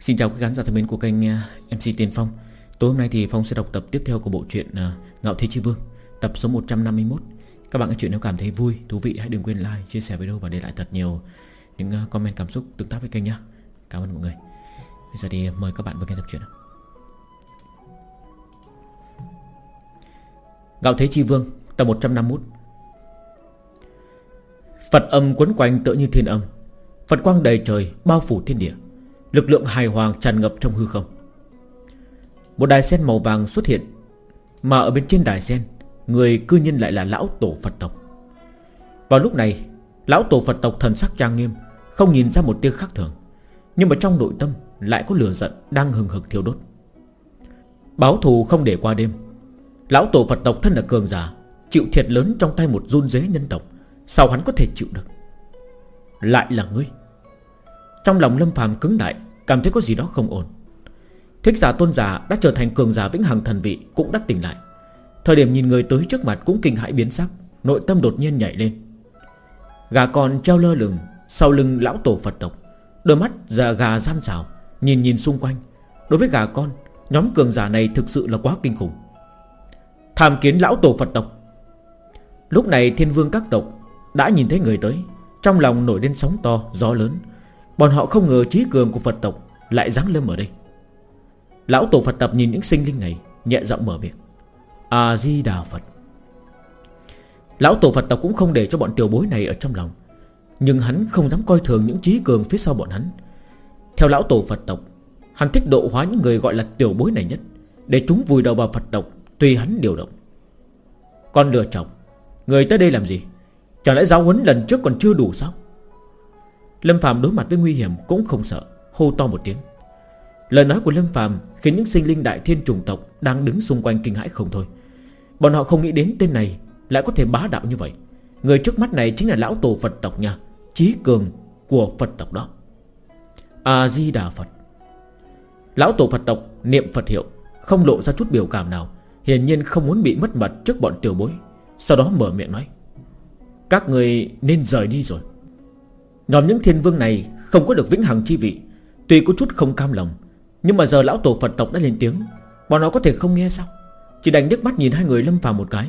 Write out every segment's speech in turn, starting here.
Xin chào các khán giả thân mến của kênh à, MC Tiền Phong. Tối hôm nay thì Phong sẽ đọc tập tiếp theo của bộ truyện à, Ngạo Thế Chi Vương Tập số 151 Các bạn nghe chuyện nếu cảm thấy vui, thú vị hãy đừng quên like, chia sẻ video và để lại thật nhiều những à, comment cảm xúc tương tác với kênh nhé Cảm ơn mọi người. Bây giờ thì mời các bạn vào nghe tập truyện Ngạo Thế Chi Vương Tập 151 Phật âm quấn quanh tựa như thiên âm. Phật quang đầy trời bao phủ thiên địa. Lực lượng hài hòa tràn ngập trong hư không. Một đài sen màu vàng xuất hiện, Mà ở bên trên đài sen, Người cư nhân lại là lão tổ Phật tộc. Vào lúc này, Lão tổ Phật tộc thần sắc trang nghiêm, Không nhìn ra một tia khác thường, Nhưng mà trong nội tâm lại có lửa giận Đang hừng hực thiêu đốt. Báo thù không để qua đêm, Lão tổ Phật tộc thân là cường giả, Chịu thiệt lớn trong tay một run dế nhân tộc, Sao hắn có thể chịu được? Lại là ngươi. Trong lòng Lâm phàm cứng lại Cảm thấy có gì đó không ổn. Thích giả tôn giả đã trở thành cường giả vĩnh hằng thần vị Cũng đã tỉnh lại. Thời điểm nhìn người tới trước mặt cũng kinh hãi biến sắc Nội tâm đột nhiên nhảy lên. Gà con treo lơ lửng Sau lưng lão tổ Phật tộc Đôi mắt già gà gian xảo Nhìn nhìn xung quanh. Đối với gà con Nhóm cường giả này thực sự là quá kinh khủng. Tham kiến lão tổ Phật tộc. Lúc này thiên vương các tộc Đã nhìn thấy người tới Trong lòng nổi lên sóng to, gió lớn. Bọn họ không ngờ trí cường của Phật tộc Lại giáng lâm ở đây. Lão tổ Phật tập nhìn những sinh linh này, Nhẹ giọng mở miệng. A-di-đà Phật. Lão tổ Phật tộc cũng không để cho bọn tiểu bối này ở trong lòng, Nhưng hắn không dám coi thường những trí cường phía sau bọn hắn. Theo lão tổ Phật tộc, Hắn thích độ hóa những người gọi là tiểu bối này nhất, Để chúng vùi đầu vào Phật tộc, Tùy hắn điều động. Con lừa chồng Người tới đây làm gì? Chẳng lẽ giáo huấn lần trước còn chưa đủ sao? Lâm Phạm đối mặt với nguy hiểm cũng không sợ, Hô to một tiếng. Lời nói của Lâm Phạm khiến những sinh linh đại thiên trùng tộc Đang đứng xung quanh kinh hãi không thôi. Bọn họ không nghĩ đến tên này Lại có thể bá đạo như vậy. Người trước mắt này chính là lão tổ Phật tộc nha Chí cường của Phật tộc đó. A-di-đà Phật. Lão tổ Phật tộc niệm Phật hiệu, Không lộ ra chút biểu cảm nào, Hiển nhiên không muốn bị mất mặt trước bọn tiểu bối, Sau đó mở miệng nói, Các người nên rời đi rồi. Nhóm những thiên vương này không có được vĩnh hằng chi vị. Tuy có chút không cam lòng, Nhưng mà giờ lão tổ Phật tộc đã lên tiếng. Bọn nó có thể không nghe sao? Chỉ đành nước mắt nhìn hai người lâm vào một cái,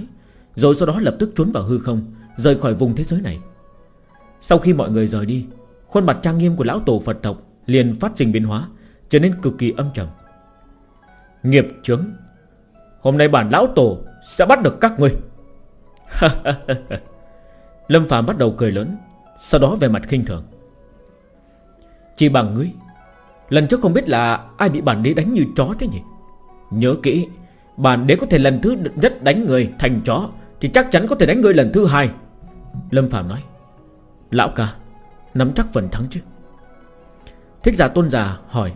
Rồi sau đó lập tức trốn vào hư không, Rời khỏi vùng thế giới này. Sau khi mọi người rời đi, Khuôn mặt trang nghiêm của lão tổ Phật tộc Liền phát sinh biến hóa, Trở nên cực kỳ âm trầm. Nghiệp chướng, Hôm nay bản lão tổ sẽ bắt được các ngươi. Lâm Phạm bắt đầu cười lớn. Sau đó về mặt khinh thường. Chỉ bằng ngươi, Lần trước không biết là ai bị bản đế đánh như chó thế nhỉ? Nhớ kỹ, Bản đế có thể lần thứ nhất đánh người thành chó, Thì chắc chắn có thể đánh người lần thứ hai. Lâm Phạm nói, Lão ca, Nắm chắc phần thắng chứ. Thích giả tôn giả hỏi,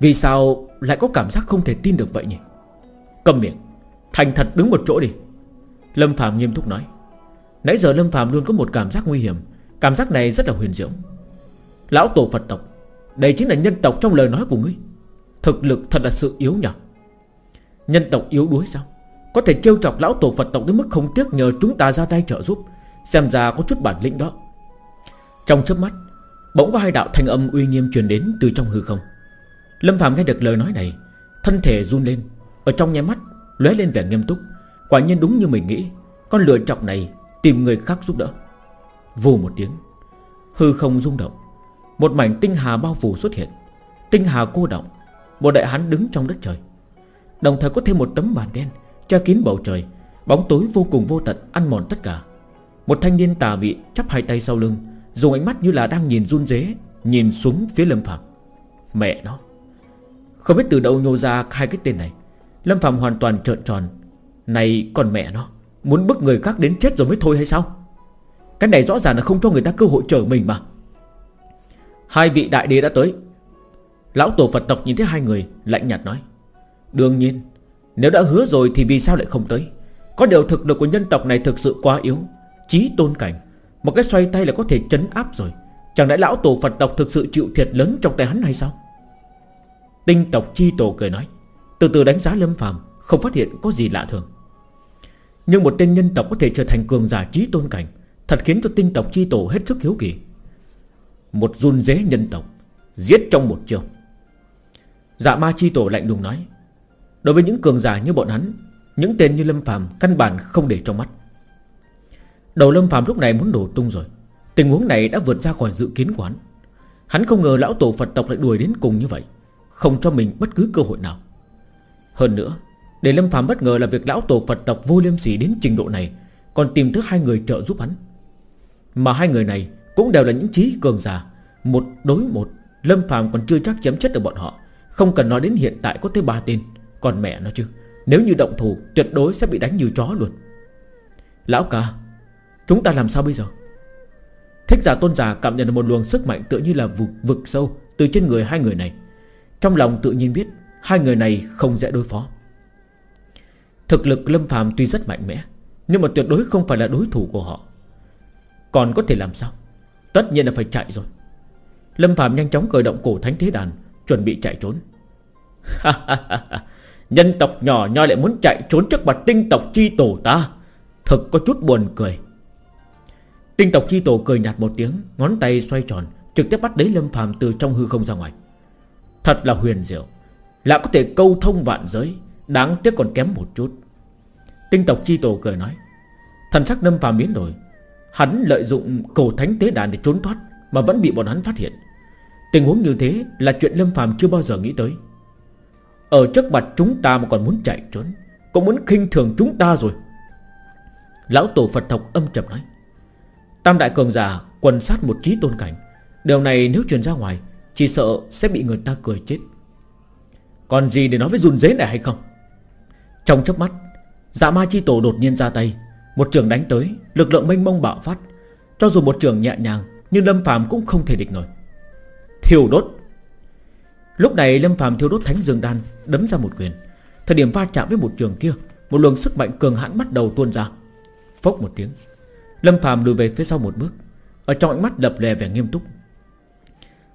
Vì sao lại có cảm giác không thể tin được vậy nhỉ? Cầm miệng, Thành thật đứng một chỗ đi. Lâm Phạm nghiêm túc nói, Nãy giờ Lâm Phạm luôn có một cảm giác nguy hiểm Cảm giác này rất là huyền diệu. Lão tổ Phật tộc, Đây chính là nhân tộc trong lời nói của ngươi. Thực lực thật là sự yếu nhở Nhân tộc yếu đuối sao? Có thể trêu chọc lão tổ Phật tộc đến mức không tiếc nhờ chúng ta ra tay trợ giúp, Xem ra có chút bản lĩnh đó. Trong chớp mắt, Bỗng có hai đạo thanh âm uy nghiêm truyền đến từ trong hư không. Lâm Phạm nghe được lời nói này, Thân thể run lên, Ở trong nháy mắt lóe lên vẻ nghiêm túc, Quả nhiên đúng như mình nghĩ, Con lừa chọc này tìm người khác giúp đỡ. Vù một tiếng. Hư không rung động. Một mảnh tinh hà bao phủ xuất hiện. Tinh hà cô động. Một đại hán đứng trong đất trời. Đồng thời có thêm một tấm bàn đen Che kín bầu trời. Bóng tối vô cùng vô tận ăn mòn tất cả. Một thanh niên tà bị chắp hai tay sau lưng, Dùng ánh mắt như là đang nhìn run dế Nhìn xuống phía Lâm Phạm Mẹ nó. Không biết từ đâu nhô ra hai cái tên này. Lâm Phạm hoàn toàn trợn tròn. Này còn mẹ nó, Muốn bức người khác đến chết rồi mới thôi hay sao? Cái này rõ ràng là không cho người ta cơ hội chờ mình mà. Hai vị đại đế đã tới. Lão tổ Phật tộc nhìn thấy hai người, Lạnh nhạt nói, Đương nhiên, Nếu đã hứa rồi thì vì sao lại không tới? Có điều thực lực của nhân tộc này thực sự quá yếu, Chí tôn cảnh, Một cái xoay tay là có thể chấn áp rồi. Chẳng lẽ lão tổ Phật tộc thực sự chịu thiệt lớn trong tay hắn hay sao? Tinh tộc chi tổ cười nói, Từ từ đánh giá lâm phàm, Không phát hiện có gì lạ thường. Nhưng một tên nhân tộc có thể trở thành cường giả trí tôn cảnh Thật khiến cho tinh tộc chi tổ hết sức hiếu kỳ. Một run dế nhân tộc, Giết trong một chiều Dạ ma chi tổ lạnh lùng nói, Đối với những cường giả như bọn hắn, Những tên như Lâm Phàm Căn bản không để trong mắt. Đầu Lâm Phàm lúc này muốn đổ tung rồi. Tình huống này đã vượt ra khỏi dự kiến của hắn. Hắn không ngờ lão tổ Phật tộc lại đuổi đến cùng như vậy, Không cho mình bất cứ cơ hội nào. Hơn nữa, Để Lâm Phàm bất ngờ là việc lão tổ Phật tộc vô liêm sỉ đến trình độ này, Còn tìm tới hai người trợ giúp hắn. Mà hai người này Cũng đều là những trí cường giả. Một đối một Lâm Phàm còn chưa chắc chém chết được bọn họ. Không cần nói đến hiện tại có tới ba tên. Còn mẹ nó chứ Nếu như động thủ tuyệt đối sẽ bị đánh như chó luôn. Lão ca Chúng ta làm sao bây giờ? Thích giả tôn giả cảm nhận được một luồng sức mạnh Tự như là vực, vực sâu Từ trên người hai người này. Trong lòng tự nhiên biết Hai người này không dễ đối phó. Thực lực Lâm phàm tuy rất mạnh mẽ Nhưng mà tuyệt đối không phải là đối thủ của họ. Còn có thể làm sao? Tất nhiên là phải chạy rồi. Lâm phàm nhanh chóng cởi động cổ thánh thế đàn, Chuẩn bị chạy trốn. Nhân tộc nhỏ nhoi lại muốn chạy trốn trước mặt tinh tộc chi tổ ta. Thật có chút buồn cười. Tinh tộc chi tổ cười nhạt một tiếng, Ngón tay xoay tròn, Trực tiếp bắt lấy Lâm phàm từ trong hư không ra ngoài. Thật là huyền diệu. Là có thể câu thông vạn giới, Đáng tiếc còn kém một chút. Tinh tộc chi tổ cười nói, Thần sắc Lâm phàm biến đổi Hắn lợi dụng cầu thánh tế đàn để trốn thoát, Mà vẫn bị bọn hắn phát hiện. Tình huống như thế là chuyện Lâm phàm chưa bao giờ nghĩ tới. Ở trước mặt chúng ta mà còn muốn chạy trốn, Cũng muốn khinh thường chúng ta rồi. Lão tổ Phật thọc âm trầm nói, Tam đại cường giả quần sát một trí tôn cảnh, Điều này nếu truyền ra ngoài, Chỉ sợ sẽ bị người ta cười chết. Còn gì để nói với run dế này hay không? Trong chớp mắt Dạ ma chi tổ đột nhiên ra tay một trường đánh tới, Lực lượng mênh mông bạo phát. Cho dù một trường nhẹ nhàng, Nhưng Lâm phàm cũng không thể địch nổi. Thiêu đốt. Lúc này Lâm phàm thiêu đốt thánh dương đan, Đấm ra một quyền. Thời điểm va chạm với một trường kia, Một luồng sức mạnh cường hãn bắt đầu tuôn ra. Phốc một tiếng, Lâm Phạm lùi về phía sau một bước, Ở trong ánh mắt lập lè vẻ nghiêm túc.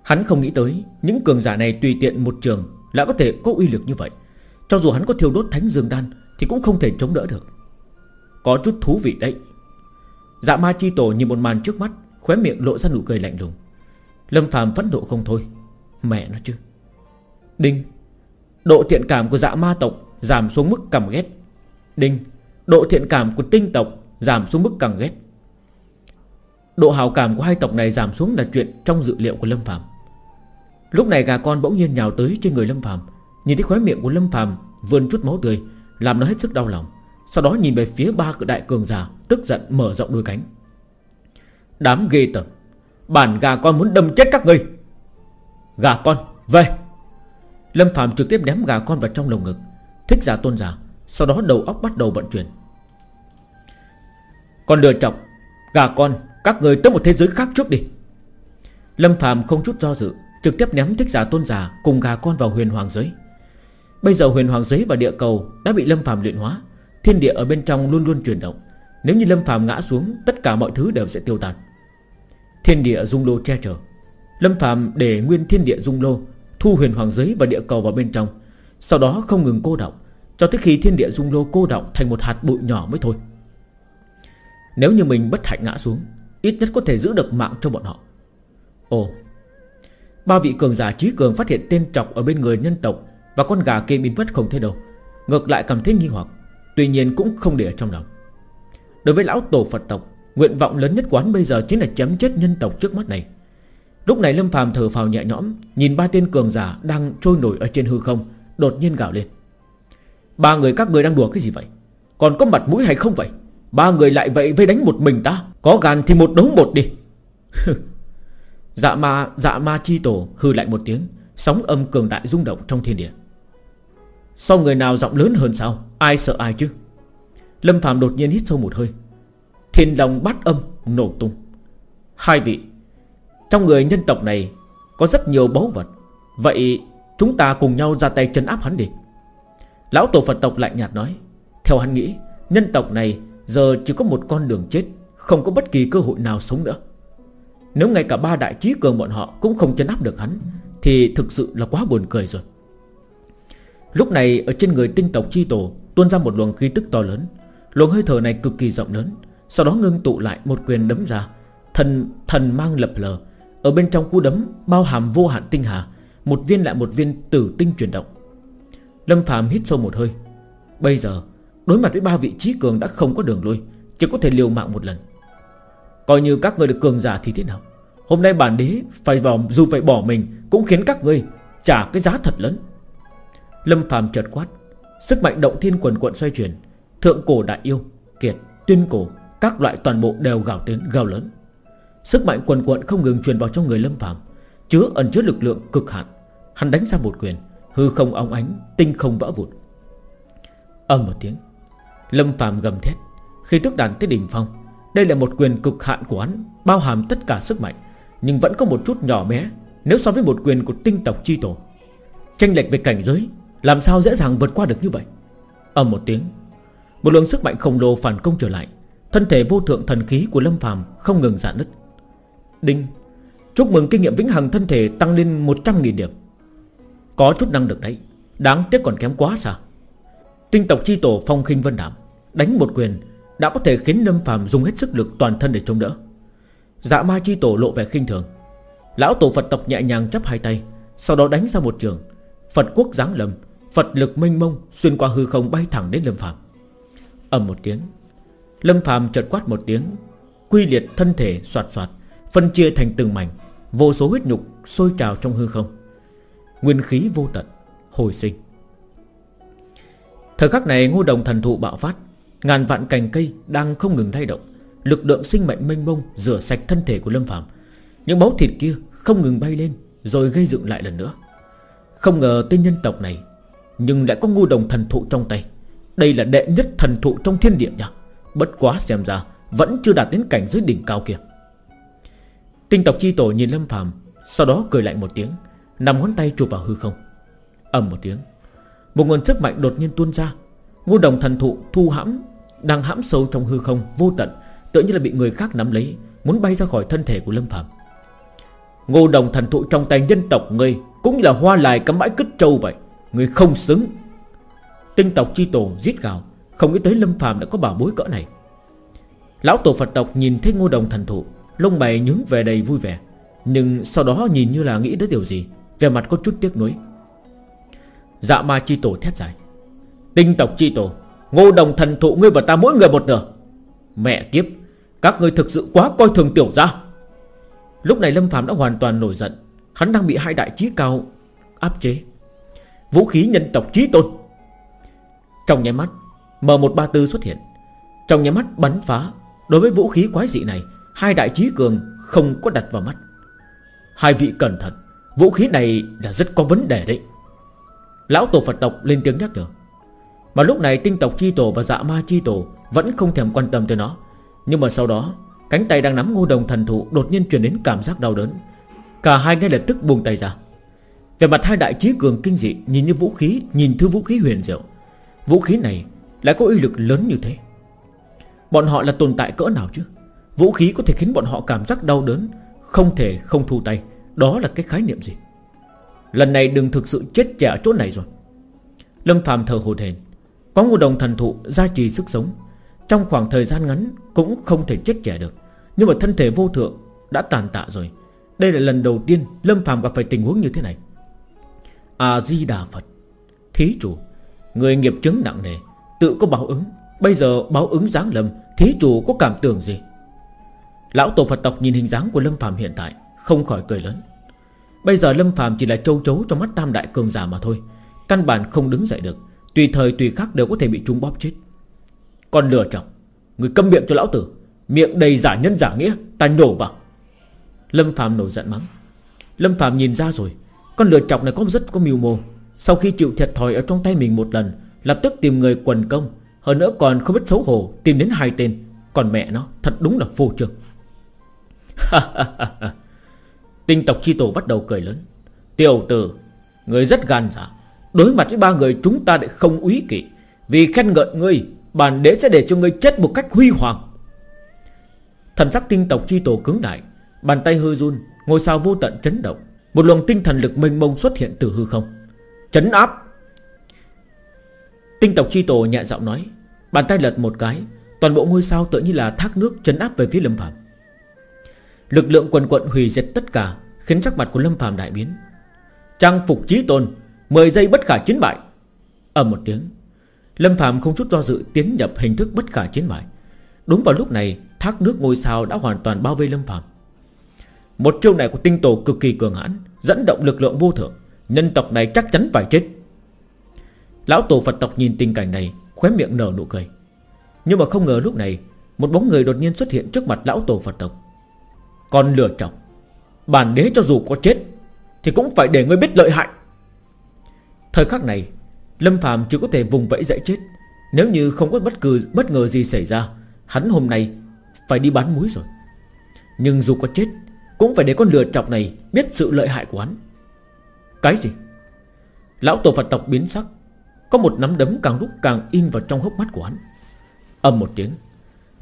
Hắn không nghĩ tới, Những cường giả này tùy tiện một trường Lại có thể có uy lực như vậy. Cho dù hắn có thiêu đốt thánh dương đan Thì cũng không thể chống đỡ được. Có chút thú vị đấy. Dạ ma chi tổ nhìn một màn trước mắt, Khóe miệng lộ ra nụ cười lạnh lùng. Lâm Phạm phẫn nộ không thôi. Mẹ nó chứ. Đinh, Độ thiện cảm của dạ ma tộc Giảm xuống mức cầm ghét. Đinh, Độ thiện cảm của tinh tộc Giảm xuống mức càng ghét. Độ hào cảm của hai tộc này giảm xuống là chuyện trong dự liệu của Lâm Phạm Lúc này gà con bỗng nhiên nhào tới trên người Lâm Phạm Nhìn thấy khóe miệng của Lâm Phạm Vươn chút máu tươi, Làm nó hết sức đau lòng. Sau đó nhìn về phía ba cự đại cường giả, Tức giận mở rộng đôi cánh. Đám ghê tởm, Bản gà con muốn đâm chết các ngươi. Gà con, về. Lâm Phạm trực tiếp ném gà con vào trong lồng ngực, Thích giả tôn giả, Sau đó đầu óc bắt đầu vận chuyển. Còn lừa chọc Gà con, các người tới một thế giới khác trước đi. Lâm Phạm không chút do dự, Trực tiếp ném thích giả tôn giả Cùng gà con vào huyền hoàng giới. Bây giờ huyền hoàng giới và địa cầu Đã bị Lâm Phạm luyện hóa Thiên địa ở bên trong luôn luôn chuyển động. Nếu như Lâm Phạm ngã xuống, Tất cả mọi thứ đều sẽ tiêu tan. Thiên địa dung lô che chở. Lâm Phạm để nguyên thiên địa dung lô, Thu huyền hoàng giới và địa cầu vào bên trong. Sau đó không ngừng cô động, Cho tới khi thiên địa dung lô cô động Thành một hạt bụi nhỏ mới thôi. Nếu như mình bất hạnh ngã xuống, Ít nhất có thể giữ được mạng cho bọn họ. Ồ, Ba vị cường giả trí cường phát hiện tên trọc Ở bên người nhân tộc Và con gà kia biến mất không thấy đâu. Ngược lại cảm thấy nghi hoặc. Tuy nhiên cũng không để ở trong lòng. Đối với lão tổ Phật tộc, Nguyện vọng lớn nhất quán bây giờ chính là chém chết nhân tộc trước mắt này. Lúc này Lâm phàm thở phào nhẹ nhõm, Nhìn ba tên cường giả đang trôi nổi ở trên hư không, Đột nhiên gào lên. Ba người các người đang đùa cái gì vậy? Còn có mặt mũi hay không vậy? Ba người lại vậy vây đánh một mình ta, Có gan thì một đấu một đi. Dạ ma Dạ ma chi tổ hư lại một tiếng, Sóng âm cường đại rung động trong thiên địa. Sao người nào giọng lớn hơn sao? Ai sợ ai chứ? Lâm Phạm đột nhiên hít sâu một hơi. Thiên lòng bát âm nổ tung. Hai vị, Trong người nhân tộc này Có rất nhiều báu vật. Vậy chúng ta cùng nhau ra tay chân áp hắn đi. Lão tổ Phật tộc lạnh nhạt nói. Theo hắn nghĩ, Nhân tộc này Giờ chỉ có một con đường chết, Không có bất kỳ cơ hội nào sống nữa. Nếu ngay cả ba đại trí cường bọn họ Cũng không chấn áp được hắn, Thì thực sự là quá buồn cười rồi. Lúc này, ở trên người tinh tộc chi tổ, Tuôn ra một luồng khí tức to lớn. Luồng hơi thở này cực kỳ rộng lớn, Sau đó ngưng tụ lại một quyền đấm ra. Thần thần mang lập lờ. Ở bên trong cú đấm, bao hàm vô hạn tinh hà, Một viên lại một viên tử tinh chuyển động. Lâm phàm hít sâu một hơi. Bây giờ, Đối mặt với ba vị trí cường đã không có đường lui, Chỉ có thể liều mạng một lần. Coi như các người được cường giả thì thế nào? Hôm nay bản đế phải vào, Dù phải bỏ mình, Cũng khiến các ngươi trả cái giá thật lớn. Lâm Phạm chợt quát. Sức mạnh động thiên quần quận xoay chuyển. Thượng cổ đại yêu, Kiệt, Tuyên cổ, Các loại toàn bộ đều gào tiếng gào lớn. Sức mạnh quần quận không ngừng truyền vào trong người Lâm Phạm Chứa ẩn chứa lực lượng cực hạn. Hắn đánh ra một quyền, Hư không óng ánh, Tinh không vỡ vụt Âm một tiếng, Lâm Phạm gầm thét. Khi tức đàn tới đỉnh phong, Đây là một quyền cực hạn của hắn, Bao hàm tất cả sức mạnh, Nhưng vẫn có một chút nhỏ bé, Nếu so với một quyền của tinh tộc chi tổ. Tranh lệch về cảnh giới làm sao dễ dàng vượt qua được như vậy? Âm một tiếng, Một lượng sức mạnh khổng lồ phản công trở lại. Thân thể vô thượng thần khí của Lâm Phàm không ngừng giãn nứt. Đinh, Chúc mừng kinh nghiệm vĩnh hằng thân thể tăng lên 100.000 điểm. Có chút năng lực đấy, Đáng tiếc còn kém quá xa. Tinh tộc chi tổ phong khinh vân đảm Đánh một quyền Đã có thể khiến Lâm Phàm dùng hết sức lực toàn thân để chống đỡ. Dạ ma chi tổ lộ vẻ khinh thường. Lão tổ Phật tộc nhẹ nhàng chấp hai tay, Sau đó đánh ra một trường. Phật quốc giáng lâm Phật lực mênh mông xuyên qua hư không bay thẳng đến Lâm Phàm. Ầm một tiếng, Lâm Phàm chợt quát một tiếng, Quy liệt thân thể soạt soạt, Phân chia thành từng mảnh, Vô số huyết nhục sôi trào trong hư không. Nguyên khí vô tận, Hồi sinh. Thời khắc này, ngô đồng thần thụ bạo phát, Ngàn vạn cành cây đang không ngừng thay động, Lực lượng sinh mệnh mênh mông Rửa sạch thân thể của Lâm Phạm Những máu thịt kia không ngừng bay lên, Rồi gây dựng lại lần nữa. Không ngờ tên nhân tộc này nhưng lại có ngô đồng thần thụ trong tay. Đây là đệ nhất thần thụ trong thiên địa nha. Bất quá xem ra Vẫn chưa đạt đến cảnh giới đỉnh cao kia. Tinh tộc chi tổ nhìn Lâm phàm, Sau đó cười lạnh một tiếng Nằm ngón tay chụp vào hư không. Ầm một tiếng, Một nguồn sức mạnh đột nhiên tuôn ra. Ngô đồng thần thụ thu hãm, Đang hãm sâu trong hư không vô tận Tự như là bị người khác nắm lấy, Muốn bay ra khỏi thân thể của Lâm phàm. Ngô đồng thần thụ trong tay nhân tộc ngươi Cũng như là hoa lại cắm bãi cứt trâu vậy người không xứng. Tinh tộc chi tổ giết gào Không nghĩ tới Lâm phàm đã có bảo bối cỡ này. Lão tổ Phật tộc nhìn thấy ngô đồng thần thụ, Lông mày nhướng về đầy vui vẻ, Nhưng sau đó nhìn như là nghĩ tới điều gì Về mặt có chút tiếc nuối. Dạ ma chi tổ thét dài, Tinh tộc chi tổ, Ngô đồng thần thụ ngươi và ta mỗi người một nửa. Mẹ kiếp, Các ngươi thực sự quá coi thường tiểu ra Lúc này Lâm phàm đã hoàn toàn nổi giận, Hắn đang bị hai đại trí cao áp chế. Vũ khí nhân tộc trí tôn. Trong nháy mắt M134 xuất hiện. Trong nháy mắt bắn phá, Đối với vũ khí quái dị này, Hai đại trí cường không có đặt vào mắt. Hai vị cẩn thận, Vũ khí này là rất có vấn đề đấy. Lão tổ Phật tộc lên tiếng nhắc nhở. Mà lúc này tinh tộc chi tổ và dạ ma chi tổ Vẫn không thèm quan tâm tới nó. Nhưng mà sau đó, Cánh tay đang nắm ngô đồng thần thụ Đột nhiên truyền đến cảm giác đau đớn. Cả hai ngay lập tức buông tay ra. Về mặt hai đại trí cường kinh dị, Nhìn như vũ khí, Nhìn thứ vũ khí huyền diệu. Vũ khí này lại có uy lực lớn như thế. Bọn họ là tồn tại cỡ nào chứ? Vũ khí có thể khiến bọn họ cảm giác đau đớn, Không thể không thu tay. Đó là cái khái niệm gì? Lần này đừng thực sự chết trẻ ở chỗ này rồi. Lâm phàm thờ hồn hển. Có ngô đồng thần thụ, gia trì sức sống. Trong khoảng thời gian ngắn Cũng không thể chết trẻ được. Nhưng mà thân thể vô thượng đã tàn tạ rồi. Đây là lần đầu tiên Lâm phàm gặp phải tình huống như thế này. A-di-đà Phật. Thí chủ Người nghiệp chứng nặng nề Tự có báo ứng. Bây giờ báo ứng giáng lâm Thí chủ có cảm tưởng gì? Lão tổ Phật tộc nhìn hình dáng của Lâm Phạm hiện tại Không khỏi cười lớn. Bây giờ Lâm Phạm chỉ là trâu chấu trong mắt tam đại cường giả mà thôi. Căn bản không đứng dậy được Tùy thời tùy khắc đều có thể bị chúng bóp chết. Còn lừa chọc, Người câm miệng cho lão tử Miệng đầy giả nhân giả nghĩa Ta nổ vào. Lâm Phạm nổi giận mắng. Lâm Phạm nhìn ra rồi con lừa chọc này có rất có mưu mô. Sau khi chịu thiệt thòi ở trong tay mình một lần, Lập tức tìm người quần công. Hơn nữa còn không biết xấu hổ, Tìm đến hai tên. Còn mẹ nó, thật đúng là vô trường Tinh tộc chi tổ bắt đầu cười lớn. Tiểu tử, Người rất gan dạ. Đối mặt với ba người, chúng ta lại không úy kỵ. Vì khen ngợi ngươi, Bản đế sẽ để cho ngươi chết một cách huy hoàng. Thần sắc tinh tộc chi tổ cứng đại Bàn tay hư run, Ngôi sao vô tận chấn động. Một luồng tinh thần lực mênh mông xuất hiện từ hư không. Chấn áp. Tinh tộc chi tổ nhẹ giọng nói, Bàn tay lật một cái, Toàn bộ ngôi sao tự như là thác nước chấn áp về phía lâm phạm Lực lượng quần quận hủy diệt tất cả, Khiến sắc mặt của Lâm phàm đại biến. Trang phục chí tôn 10 giây bất khả chiến bại. Ở một tiếng, Lâm Phạm không chút do dự tiến nhập hình thức bất khả chiến bại. Đúng vào lúc này, Thác nước ngôi sao đã hoàn toàn bao vây Lâm Phạm Một chiêu này của tinh tổ cực kỳ cường hãn Dẫn động lực lượng vô thượng. Nhân tộc này chắc chắn phải chết. Lão tổ Phật tộc nhìn tình cảnh này, Khóe miệng nở nụ cười. Nhưng mà không ngờ lúc này, Một bóng người đột nhiên xuất hiện trước mặt lão tổ Phật tộc. Còn lừa chọc. Bản đế cho dù có chết, Thì cũng phải để ngươi biết lợi hại. Thời khắc này, Lâm phàm chỉ có thể vùng vẫy dãy chết. Nếu như không có bất cứ, bất ngờ gì xảy ra, Hắn hôm nay phải đi bán muối rồi. Nhưng dù có chết cũng phải để con lừa chọc này biết sự lợi hại của hắn. Cái gì? Lão tổ Phật tộc biến sắc. Có một nắm đấm càng lúc càng in vào trong hốc mắt của hắn. Âm một tiếng,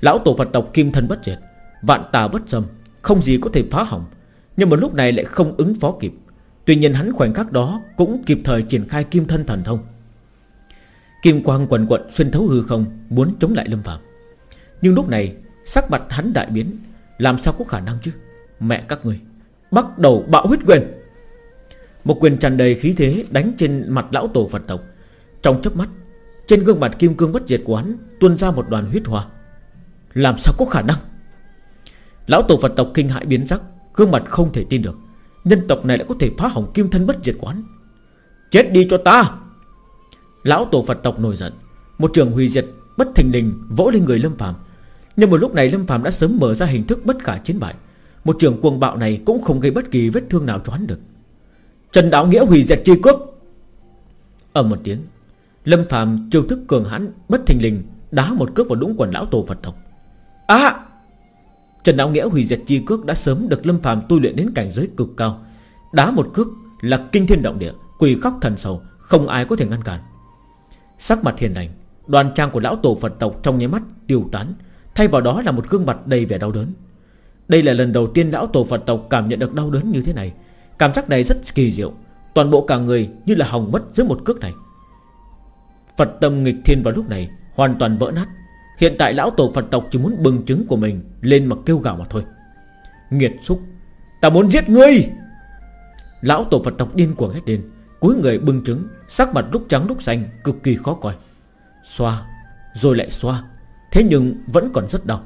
Lão tổ Phật tộc kim thân bất diệt, Vạn tà bất dâm Không gì có thể phá hỏng. Nhưng mà lúc này lại không ứng phó kịp. Tuy nhiên hắn khoảnh khắc đó Cũng kịp thời triển khai kim thân thần thông. Kim quang quần quận xuyên thấu hư không, Muốn chống lại Lâm Phạm Nhưng lúc này sắc mặt hắn đại biến, Làm sao có khả năng chứ? Mẹ các người, Bắt đầu bạo huyết quyền. Một quyền tràn đầy khí thế đánh trên mặt lão tổ Phật tộc. Trong chớp mắt, Trên gương mặt kim cương bất diệt của hắn Tuôn ra một đoàn huyết hòa Làm sao có khả năng? Lão tổ Phật tộc kinh hãi biến sắc, Gương mặt không thể tin được. Nhân tộc này lại có thể phá hỏng kim thân bất diệt quán Chết đi cho ta! Lão tổ Phật tộc nổi giận. Một trường hủy diệt bất thình lình vỗ lên người Lâm Phạm Nhưng một lúc này Lâm Phạm đã sớm mở ra hình thức bất khả chiến bại. Một trường cuồng bạo này cũng không gây bất kỳ vết thương nào cho hắn được. Trần Đạo Nghĩa hủy diệt chi cước Ở một tiếng, Lâm Phạm chiêu thức cường hãn, bất thình lình Đá một cước vào đũng quần lão tổ Phật tộc. À! Trần Đạo Nghĩa hủy diệt chi cước đã sớm được Lâm Phạm tu luyện đến cảnh giới cực cao. Đá một cước là kinh thiên động địa, Quỳ khóc thần sầu, Không ai có thể ngăn cản. Sắc mặt hiền lành, Đoàn trang của lão tổ Phật tộc trong nháy mắt tiêu tán, Thay vào đó là một gương mặt đầy vẻ đau đớn. Đây là lần đầu tiên lão tổ Phật tộc cảm nhận được đau đớn như thế này. Cảm giác này rất kỳ diệu. Toàn bộ cả người như là hỏng mất dưới một cước này. Phật tâm nghịch thiên vào lúc này, Hoàn toàn vỡ nát. Hiện tại lão tổ Phật tộc chỉ muốn bừng chứng của mình Lên mà kêu gào mà thôi. Nghiệt xúc. Ta muốn giết ngươi! Lão tổ Phật tộc điên cuồng hết lên. Cuối người bừng trứng, Sắc mặt lúc trắng lúc xanh, cực kỳ khó coi. Xoa, Rồi lại xoa. Thế nhưng vẫn còn rất đau.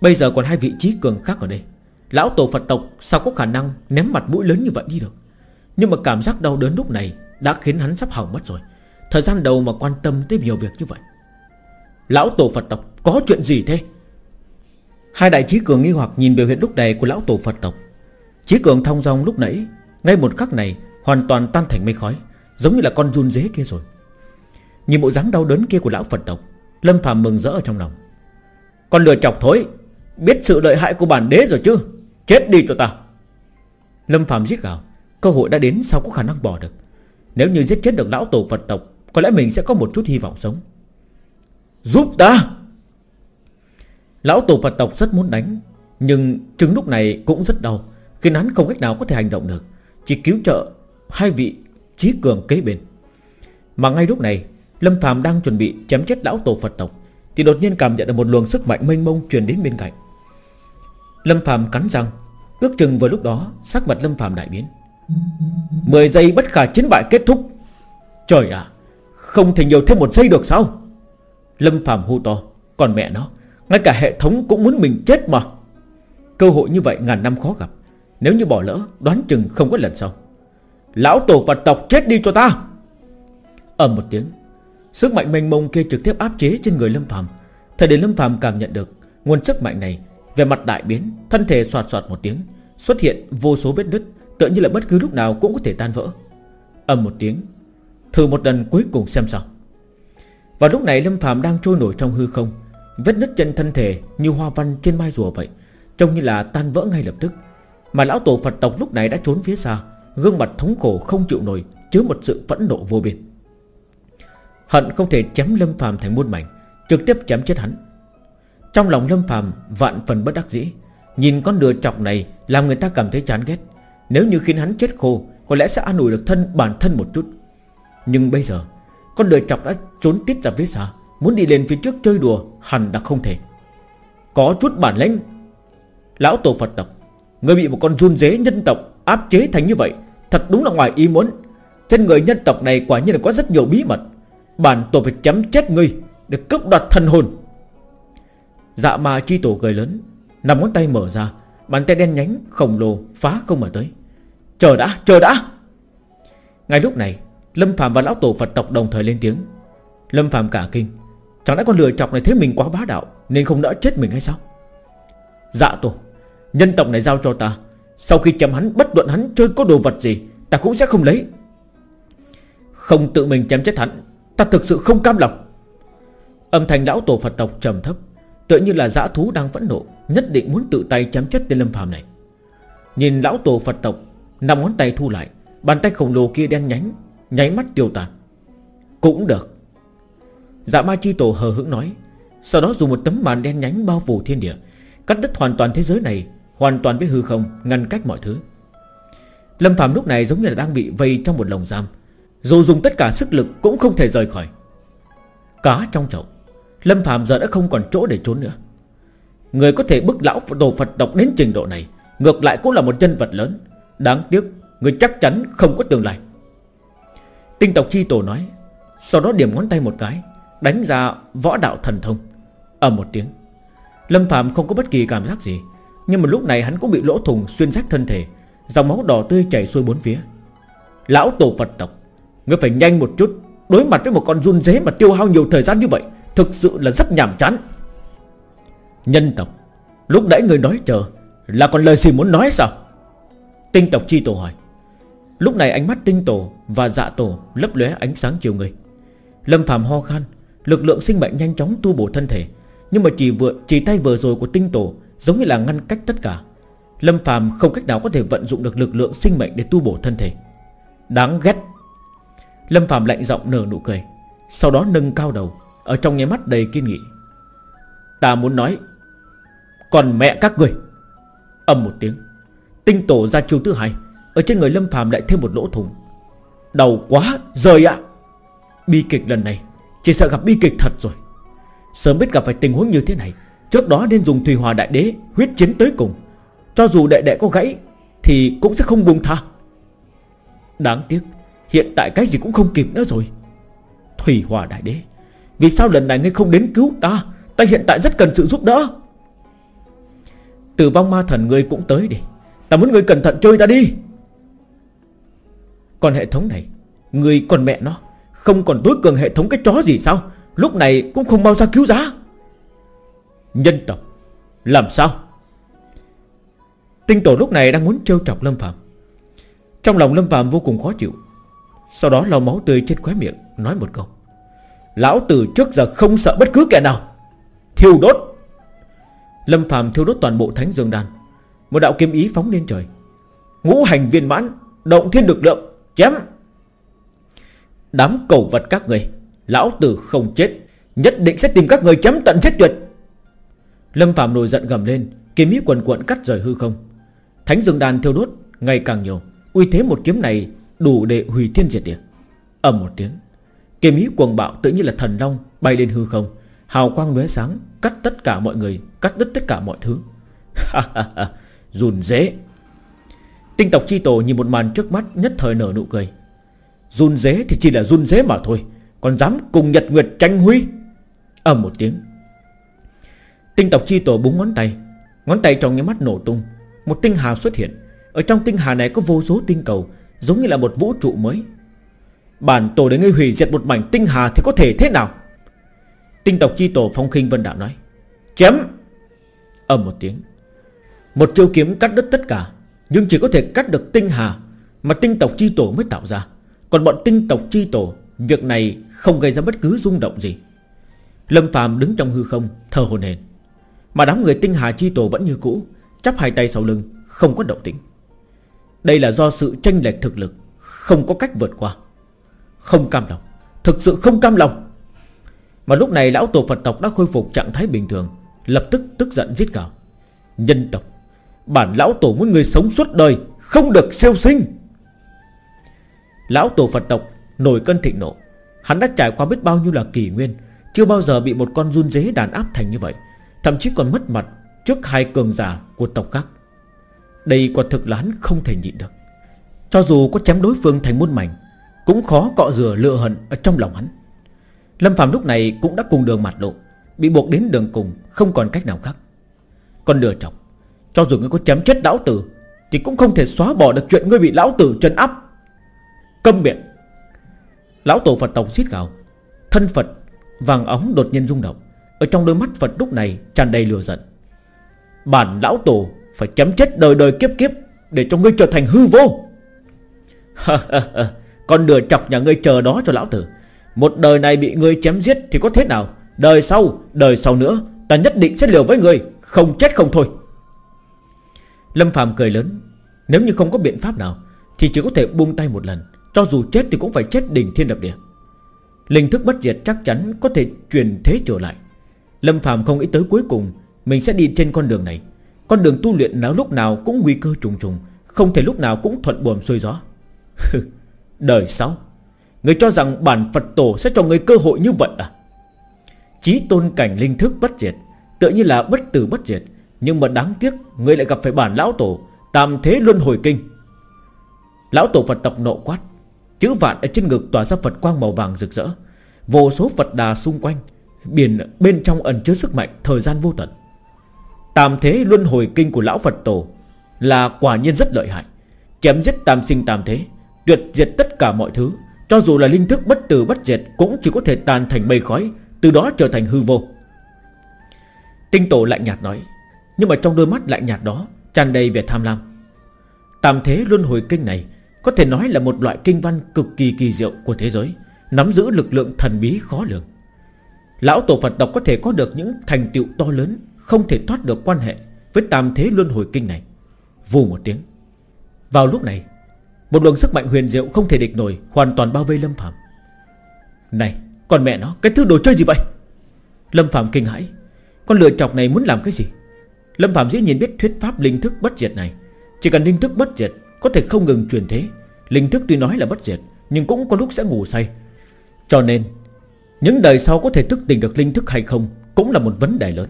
Bây giờ còn hai vị trí cường khác ở đây. Lão tổ Phật tộc sao có khả năng Ném mặt mũi lớn như vậy đi được? Nhưng mà cảm giác đau đớn lúc này Đã khiến hắn sắp hỏng mất rồi. Thời gian đầu mà quan tâm tới nhiều việc như vậy. Lão tổ Phật tộc, có chuyện gì thế? Hai đại trí cường nghi hoặc nhìn biểu hiện lúc này của lão tổ Phật tộc. Trí cường thông dong lúc nãy, Ngay một khắc này Hoàn toàn tan thành mây khói, Giống như là con run dế kia rồi. Nhìn bộ dáng đau đớn kia của lão Phật tộc, Lâm Phạm mừng rỡ ở trong lòng. Con lừa chọc thối Biết sự lợi hại của bản đế rồi chứ? Chết đi cho ta Lâm Phạm giết gào. Cơ hội đã đến, sao có khả năng bỏ được? Nếu như giết chết được lão tổ Phật tộc, Có lẽ mình sẽ có một chút hy vọng sống. Giúp ta! Lão tổ Phật tộc rất muốn đánh, Nhưng trứng lúc này cũng rất đau, Khiến hắn không cách nào có thể hành động được. Chỉ cứu trợ hai vị trí cường kế bên. Mà ngay lúc này, Lâm Phạm đang chuẩn bị chém chết lão tổ Phật tộc, Thì đột nhiên cảm nhận được một luồng sức mạnh mênh mông truyền đến bên cạnh. Lâm Phạm cắn răng. Ước chừng vừa lúc đó, Sắc mặt Lâm Phạm đại biến. Mười giây bất khả chiến bại kết thúc. Trời ạ, Không thể nhiều thêm một giây được sao? Lâm Phạm hô to. Còn mẹ nó, Ngay cả hệ thống cũng muốn mình chết mà. Cơ hội như vậy ngàn năm khó gặp. Nếu như bỏ lỡ, đoán chừng không có lần sau. Lão tổ Phật tộc chết đi cho ta. Ầm một tiếng. Sức mạnh mênh mông kia trực tiếp áp chế trên người Lâm Phạm Thời điểm Lâm Phạm cảm nhận được, Nguồn sức mạnh này về mặt đại biến, Thân thể soạt soạt một tiếng, Xuất hiện vô số vết nứt, Tựa như là bất cứ lúc nào cũng có thể tan vỡ. Ầm một tiếng, Thử một lần cuối cùng xem sao. Và lúc này Lâm phàm đang trôi nổi trong hư không, Vết nứt trên thân thể như hoa văn trên mai rùa vậy, Trông như là tan vỡ ngay lập tức. Mà lão tổ Phật tộc lúc này đã trốn phía xa, Gương mặt thống khổ không chịu nổi, Chứa một sự phẫn nộ vô biên. Hận không thể chém Lâm Phàm thành muôn mảnh, Trực tiếp chém chết hắn. Trong lòng Lâm Phạm vạn phần bất đắc dĩ. Nhìn con lừa chọc này Làm người ta cảm thấy chán ghét. Nếu như khiến hắn chết khô, Có lẽ sẽ an ủi được thân, bản thân một chút. Nhưng bây giờ, Con lừa chọc đã trốn tít ra phía xa, Muốn đi lên phía trước chơi đùa Hẳn đã không thể. Có chút bản lĩnh. Lão tổ Phật tộc, Người bị một con run dế nhân tộc áp chế thành như vậy, Thật đúng là ngoài ý muốn. Trên người nhân tộc này quả nhiên là có rất nhiều bí mật. Bản tổ phải chấm chết ngươi Để cướp đoạt thần hồn. Dạ mà chi tổ cười lớn Nằm ngón tay mở ra, Bàn tay đen nhánh khổng lồ phá không mà tới. Chờ đã chờ đã! Ngay lúc này, Lâm Phạm và lão tổ Phật tộc đồng thời lên tiếng. Lâm Phạm cả kinh, Chẳng lẽ con lừa chọc này thấy mình quá bá đạo, Nên không đỡ chết mình hay sao? Dạ tổ, Nhân tộc này giao cho ta, Sau khi chém hắn, bất luận hắn chơi có đồ vật gì, Ta cũng sẽ không lấy. Không tự mình chém chết hắn, Ta thực sự không cam lòng. Âm thanh lão tổ Phật tộc trầm thấp. Tựa như là dã thú đang phẫn nộ, Nhất định muốn tự tay chém chết tên lâm phàm này. Nhìn lão tổ Phật tộc Nằm ngón tay thu lại, Bàn tay khổng lồ kia đen nhánh, Nháy mắt tiêu tàn. Cũng được. Dạ ma chi tổ hờ hững nói, Sau đó dùng một tấm màn đen nhánh bao phủ thiên địa, Cắt đứt hoàn toàn thế giới này, Hoàn toàn với hư không, Ngăn cách mọi thứ. Lâm Phạm lúc này giống như là đang bị vây trong một lồng giam, Dù dùng tất cả sức lực Cũng không thể rời khỏi. Cá trong chậu. Lâm Phạm giờ đã không còn chỗ để trốn nữa. Người có thể bức lão đồ Phật tộc đến trình độ này, Ngược lại cũng là một nhân vật lớn. Đáng tiếc, Người chắc chắn không có tương lai. Tinh tộc chi tổ nói, Sau đó điểm ngón tay một cái, Đánh ra võ đạo thần thông. Ở một tiếng. Lâm Phạm không có bất kỳ cảm giác gì, Nhưng mà lúc này hắn cũng bị lỗ thùng xuyên rách thân thể, Dòng máu đỏ tươi chảy xuôi bốn phía. Lão tổ Phật tộc, Ngươi phải nhanh một chút, Đối mặt với một con run dế mà tiêu hao nhiều thời gian như vậy Thực sự là rất nhàm chán. Nhân tộc, Lúc nãy người nói chờ, Là còn lời gì muốn nói sao? Tinh tộc chi tổ hỏi. Lúc này ánh mắt tinh tổ và dạ tổ lấp lóe ánh sáng chiều người. Lâm phàm ho khan, Lực lượng sinh mệnh nhanh chóng tu bổ thân thể, Nhưng mà chỉ vừa, chỉ tay vừa rồi của tinh tổ Giống như là ngăn cách tất cả. Lâm phàm không cách nào có thể vận dụng được lực lượng sinh mệnh Để tu bổ thân thể. Đáng ghét. Lâm phàm lạnh giọng nở nụ cười, Sau đó nâng cao đầu ở trong nháy mắt đầy kiên nghị. Ta muốn nói, Còn mẹ các người Âm một tiếng. Tinh tổ ra chiêu thứ hai, Ở trên người Lâm phàm lại thêm một lỗ thủng. Đầu quá, rời ạ. Bi kịch lần này, Chỉ sợ gặp bi kịch thật rồi. Sớm biết gặp phải tình huống như thế này, Trước đó nên dùng Thùy Hòa Đại Đế Huyết chiến tới cùng. Cho dù đệ đệ có gãy, Thì cũng sẽ không buông tha. Đáng tiếc, Hiện tại cái gì cũng không kịp nữa rồi. Thùy Hòa Đại Đế. Vì sao lần này ngươi không đến cứu ta? Ta hiện tại rất cần sự giúp đỡ. Tử vong ma thần ngươi cũng tới đi. Ta muốn ngươi cẩn thận trôi ta đi. Còn hệ thống này, Ngươi còn mẹ nó, Không còn tối cường hệ thống cái chó gì sao? Lúc này cũng không bao ra cứu giá. Nhân tộc, Làm sao? Tinh tổ lúc này đang muốn trêu chọc Lâm Phạm Trong lòng Lâm Phạm vô cùng khó chịu. Sau đó lau máu tươi trên khóe miệng, Nói một câu. Lão tử trước giờ không sợ bất cứ kẻ nào. Thiêu đốt. Lâm phàm thiêu đốt toàn bộ thánh dương đan. Một đạo kiếm ý phóng lên trời. Ngũ hành viên mãn, Động thiên lực lượng, Chém. Đám cầu vật các người, Lão tử không chết, Nhất định sẽ tìm các người chém tận chết tuyệt. Lâm phàm nổi giận gầm lên, Kiếm ý quần quận cắt rời hư không. Thánh dương đàn thiêu đốt ngày càng nhiều, Uy thế một kiếm này đủ để hủy thiên diệt địa. Ầm một tiếng. Kiếm ý cuồng bạo tự như là thần long Bay lên hư không. Hào quang lóe sáng, Cắt tất cả mọi người, Cắt đứt tất cả mọi thứ. Rùn dễ. Tinh tộc chi tổ nhìn một màn trước mắt Nhất thời nở nụ cười. Run dế thì chỉ là run dế mà thôi, Còn dám cùng Nhật Nguyệt tranh huy? Ầm một tiếng. Tinh tộc chi tổ búng ngón tay Ngón tay trong những mắt nổ tung. Một tinh hà xuất hiện. Ở trong tinh hà này có vô số tinh cầu, Giống như là một vũ trụ mới. Bản tổ để ngươi hủy diệt một mảnh tinh hà Thì có thể thế nào? Tinh tộc chi tổ phong khinh vân đạo nói. Chém! Ầm một tiếng. Một chiêu kiếm cắt đứt tất cả, Nhưng chỉ có thể cắt được tinh hà Mà tinh tộc chi tổ mới tạo ra. Còn bọn tinh tộc chi tổ, Việc này không gây ra bất cứ rung động gì. Lâm phàm đứng trong hư không, Thờ hồn hền Mà đám người tinh hà chi tổ vẫn như cũ, Chắp hai tay sau lưng, Không có động tĩnh. Đây là do sự tranh lệch thực lực, Không có cách vượt qua. Không cam lòng. Thực sự không cam lòng. Mà lúc này lão tổ Phật tộc đã khôi phục trạng thái bình thường, Lập tức tức giận giết gào. Nhân tộc, Bản lão tổ muốn người sống suốt đời Không được siêu sinh. Lão tổ Phật tộc Nổi cơn thịnh nộ. Hắn đã trải qua biết bao nhiêu là kỳ nguyên, Chưa bao giờ bị một con run dế đàn áp thành như vậy, Thậm chí còn mất mặt Trước hai cường giả của tộc khác. Đây quả thực là hắn không thể nhịn được. Cho dù có chém đối phương thành muôn mảnh cũng khó cọ rửa lựa hận ở trong lòng hắn. Lâm Phạm lúc này cũng đã cùng đường mặt lộ, Bị buộc đến đường cùng, Không còn cách nào khác. Còn lừa chọc Cho dù ngươi có chém chết lão tử, Thì cũng không thể xóa bỏ được chuyện ngươi bị lão tử trấn áp. Câm miệng. Lão tổ Phật tộc xít gào. Thân Phật, vàng ống đột nhiên rung động. Ở trong đôi mắt Phật lúc này tràn đầy lừa giận. Bản lão tổ Phải chém chết đời đời kiếp kiếp Để cho ngươi trở thành hư vô. Con lừa chọc nhà ngươi chờ đó cho lão tử. Một đời này bị ngươi chém giết Thì có thế nào? Đời sau, đời sau nữa Ta nhất định sẽ liều với ngươi Không chết không thôi. Lâm Phạm cười lớn. Nếu như không có biện pháp nào Thì chỉ có thể buông tay một lần. Cho dù chết thì cũng phải chết đỉnh thiên đập địa. Linh thức bất diệt chắc chắn có thể truyền thế trở lại. Lâm Phạm không nghĩ tới cuối cùng Mình sẽ đi trên con đường này. Con đường tu luyện nào lúc nào cũng nguy cơ trùng trùng Không thể lúc nào cũng thuận buồm xuôi gió. Đời sau. Người cho rằng bản Phật tổ sẽ cho người cơ hội như vậy à? Chí tôn cảnh linh thức bất diệt, Tựa như là bất tử bất diệt, Nhưng mà đáng tiếc, Người lại gặp phải bản lão tổ, Tam thế luân hồi kinh. Lão tổ Phật tộc nộ quát, Chữ vạn ở trên ngực tỏa ra Phật quang màu vàng rực rỡ. Vô số Phật đà xung quanh, Biển bên trong ẩn chứa sức mạnh, Thời gian vô tận. Tam thế luân hồi kinh của lão Phật tổ Là quả nhiên rất lợi hại, Chém giết tam sinh tam thế Tuyệt diệt tất cả mọi thứ. Cho dù là linh thức bất tử bất diệt Cũng chỉ có thể tan thành mây khói, Từ đó trở thành hư vô. Tinh tổ lạnh nhạt nói, Nhưng mà trong đôi mắt lạnh nhạt đó tràn đầy vẻ tham lam. Tam thế luân hồi kinh này Có thể nói là một loại kinh văn cực kỳ kỳ diệu của thế giới, Nắm giữ lực lượng thần bí khó lường. Lão tổ Phật tộc có thể có được những thành tựu to lớn, Không thể thoát được quan hệ Với tam thế luân hồi kinh này. Vù một tiếng. Vào lúc này một luồng sức mạnh huyền diệu không thể địch nổi, Hoàn toàn bao vây Lâm Phạm Này, con mẹ nó, Cái thứ đồ chơi gì vậy? Lâm Phạm kinh hãi. Con lựa chọc này muốn làm cái gì? Lâm Phạm dĩ nhiên biết thuyết pháp linh thức bất diệt này. Chỉ cần linh thức bất diệt, Có thể không ngừng truyền thế. Linh thức tuy nói là bất diệt, Nhưng cũng có lúc sẽ ngủ say. Cho nên, Những đời sau có thể thức tỉnh được linh thức hay không Cũng là một vấn đề lớn.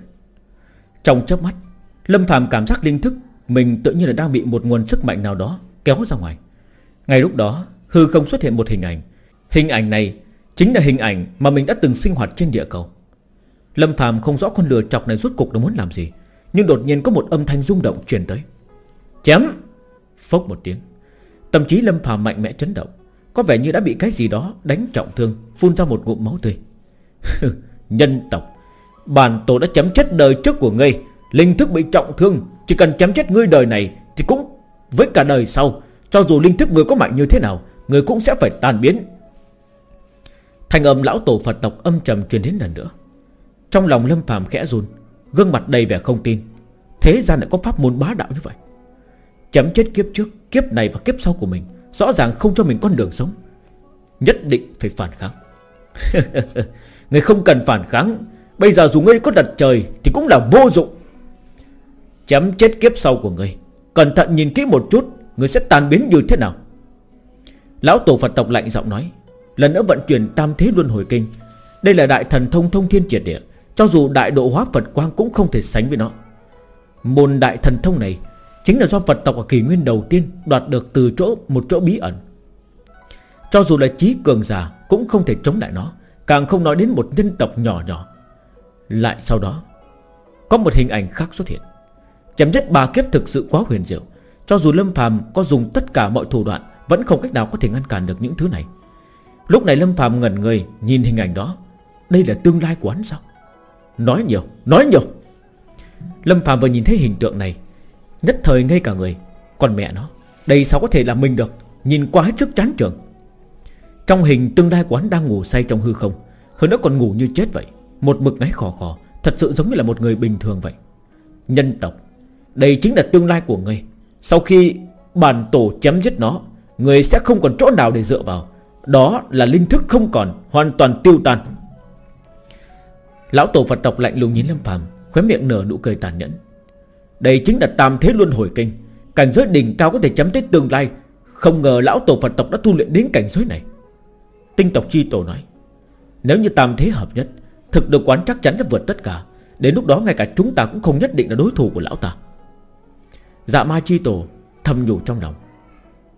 Trong chớp mắt, Lâm Phạm cảm giác linh thức Mình tự nhiên là đang bị một nguồn sức mạnh nào đó Kéo ra ngoài. Ngay lúc đó, hư không xuất hiện một hình ảnh. Hình ảnh này Chính là hình ảnh mà mình đã từng sinh hoạt trên địa cầu. Lâm Phạm không rõ con lừa chọc này rốt cục nó muốn làm gì, Nhưng đột nhiên có một âm thanh rung động truyền tới. Chém! Phốc một tiếng. Tâm trí Lâm Phạm mạnh mẽ chấn động. Có vẻ như đã bị cái gì đó đánh trọng thương, Phun ra một ngụm máu tươi. Nhân tộc. Bản tổ đã chém chết đời trước của ngươi. Linh thức bị trọng thương. Chỉ cần chém chết ngươi đời này Thì cũng với cả đời sau. Cho dù linh thức người có mạnh như thế nào, người cũng sẽ phải tan biến. Thành âm lão tổ Phật tộc âm trầm truyền đến lần nữa. Trong lòng Lâm phàm khẽ run, Gương mặt đầy vẻ không tin. Thế gian lại có pháp môn bá đạo như vậy. Chấm chết kiếp trước, Kiếp này và kiếp sau của mình, Rõ ràng không cho mình con đường sống. Nhất định phải phản kháng. Người không cần phản kháng, Bây giờ dù ngươi có đặt trời Thì cũng là vô dụng. Chấm chết kiếp sau của ngươi, Cẩn thận nhìn kỹ một chút người sẽ tàn biến như thế nào? Lão tổ Phật tộc lạnh giọng nói, Lần nữa vận chuyển tam thế luân hồi kinh. Đây là đại thần thông thông thiên triệt địa, Cho dù đại độ hóa Phật quang cũng không thể sánh với nó. Môn đại thần thông này Chính là do Phật tộc ở kỷ nguyên đầu tiên Đoạt được từ chỗ, một chỗ bí ẩn. Cho dù là trí cường giả Cũng không thể chống lại nó, Càng không nói đến một nhân tộc nhỏ nhỏ. Lại sau đó, Có một hình ảnh khác xuất hiện. Chấm dứt ba kiếp thực sự quá huyền diệu cho dù Lâm phàm có dùng tất cả mọi thủ đoạn Vẫn không cách nào có thể ngăn cản được những thứ này. Lúc này Lâm phàm ngẩn người Nhìn hình ảnh đó. Đây là tương lai của hắn sao? Nói nhiều, nói nhiều. Lâm Phạm vừa nhìn thấy hình tượng này Nhất thời ngây cả người. Còn mẹ nó Đây sao có thể là mình được? Nhìn quá hết sức chán trường Trong hình tương lai của hắn đang ngủ say trong hư không Hơn nữa còn ngủ như chết vậy. Một mực ngáy khò khò Thật sự giống như là một người bình thường vậy. Nhân tộc Đây chính là tương lai của ngươi. Sau khi bản tổ chém giết nó, Người sẽ không còn chỗ nào để dựa vào. Đó là linh thức không còn, Hoàn toàn tiêu tan. Lão tổ Phật tộc lạnh lùng nhìn Lâm Phàm, Khóe miệng nở nụ cười tàn nhẫn. Đây chính là tam thế luân hồi kinh, Cảnh giới đỉnh cao có thể chấm tới tương lai. Không ngờ lão tổ Phật tộc đã tu luyện đến cảnh giới này. Tinh tộc chi tổ nói, Nếu như tam thế hợp nhất, Thực được quán chắc chắn sẽ vượt tất cả. Đến lúc đó ngay cả chúng ta cũng không nhất định là đối thủ của lão ta. Dạ ma chi tổ thầm nhủ trong lòng.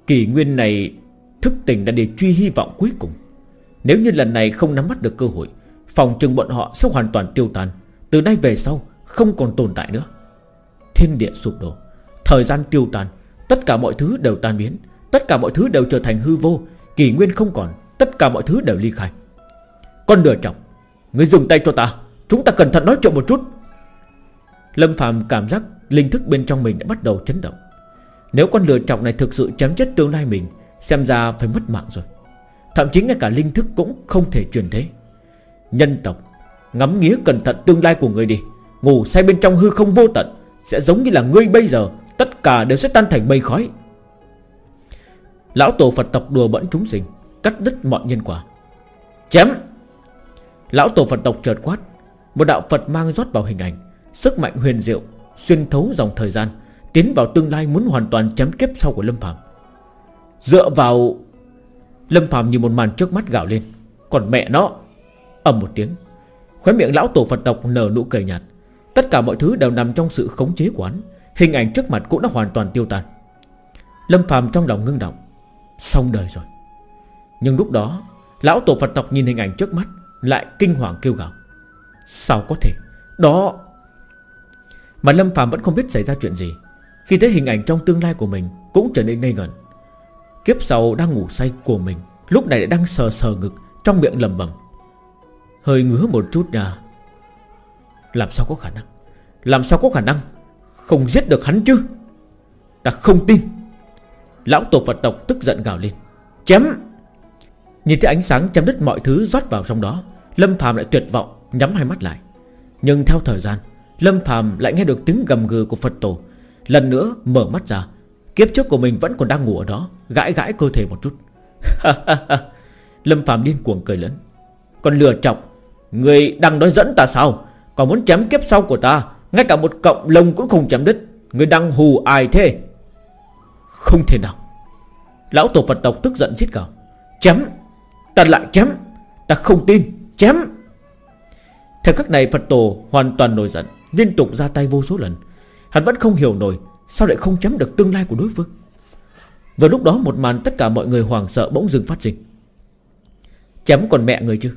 Kỳ nguyên này, Thức tỉnh đã để truy hy vọng cuối cùng. Nếu như lần này không nắm bắt được cơ hội, Phòng trừng bọn họ sẽ hoàn toàn tiêu tan. Từ nay về sau, không còn tồn tại nữa. Thiên địa sụp đổ, Thời gian tiêu tan, Tất cả mọi thứ đều tan biến, Tất cả mọi thứ đều trở thành hư vô Kỳ nguyên không còn, Tất cả mọi thứ đều ly khai. Con lừa trọng, Người dừng tay cho ta, Chúng ta cẩn thận nói chuyện một chút. Lâm Phạm cảm giác linh thức bên trong mình đã bắt đầu chấn động. Nếu con lừa trọng này thực sự chém chết tương lai mình, Xem ra phải mất mạng rồi. Thậm chí ngay cả linh thức cũng không thể truyền thế. Nhân tộc, Ngắm nghía cẩn thận tương lai của người đi. Ngủ say bên trong hư không vô tận, Sẽ giống như là ngươi bây giờ, Tất cả đều sẽ tan thành mây khói. Lão tổ Phật tộc đùa bẫn chúng sinh, Cắt đứt mọi nhân quả. Chém! Lão tổ Phật tộc chợt quát. Một đạo Phật mang rót vào hình ảnh. Sức mạnh huyền diệu, Xuyên thấu dòng thời gian, Tiến vào tương lai muốn hoàn toàn chấm kiếp sau của Lâm Phạm Dựa vào Lâm Phạm như một màn trước mắt gạo lên, Còn mẹ nó! ầm một tiếng, Khóe miệng lão tổ Phật tộc nở nụ cười nhạt. Tất cả mọi thứ đều nằm trong sự khống chế của hắn, Hình ảnh trước mặt cũng đã hoàn toàn tiêu tan. Lâm Phạm trong lòng ngưng động, Xong đời rồi. Nhưng lúc đó, Lão tổ Phật tộc nhìn hình ảnh trước mắt, Lại kinh hoàng kêu gào, Sao có thể? Đó mà Lâm Phạm vẫn không biết xảy ra chuyện gì. Khi thấy hình ảnh trong tương lai của mình, Cũng trở nên ngây ngẩn. Kiếp sau đang ngủ say của mình, Lúc này đang sờ sờ ngực, Trong miệng lầm bầm Hơi ngứa một chút nha. Làm sao có khả năng? Làm sao có khả năng? Không giết được hắn chứ? Ta không tin. Lão tổ Phật tộc tức giận gào lên. Chém! Nhìn thấy ánh sáng chém đứt mọi thứ rót vào trong đó, Lâm Phạm lại tuyệt vọng, Nhắm hai mắt lại. Nhưng theo thời gian Lâm Phạm lại nghe được tiếng gầm gừ của Phật tổ. Lần nữa mở mắt ra, Kiếp trước của mình vẫn còn đang ngủ ở đó, Gãi gãi cơ thể một chút. Lâm Phạm điên cuồng cười lớn. Còn lừa chọc Người đang nói dẫn ta sao? Còn muốn chém kiếp sau của ta, Ngay cả một cọng lông cũng không chém đứt. Người đang hù ai thế? Không thể nào. Lão tổ Phật tộc tức giận giết cả Chém, Ta lại chém, Ta không tin, Chém. Theo cách này Phật tổ hoàn toàn nổi giận. Liên tục ra tay vô số lần. Hắn vẫn không hiểu nổi Sao lại không chấm được tương lai của đối phương. Vừa lúc đó một màn tất cả mọi người hoàng sợ bỗng dừng phát sinh. Chém còn mẹ người chứ?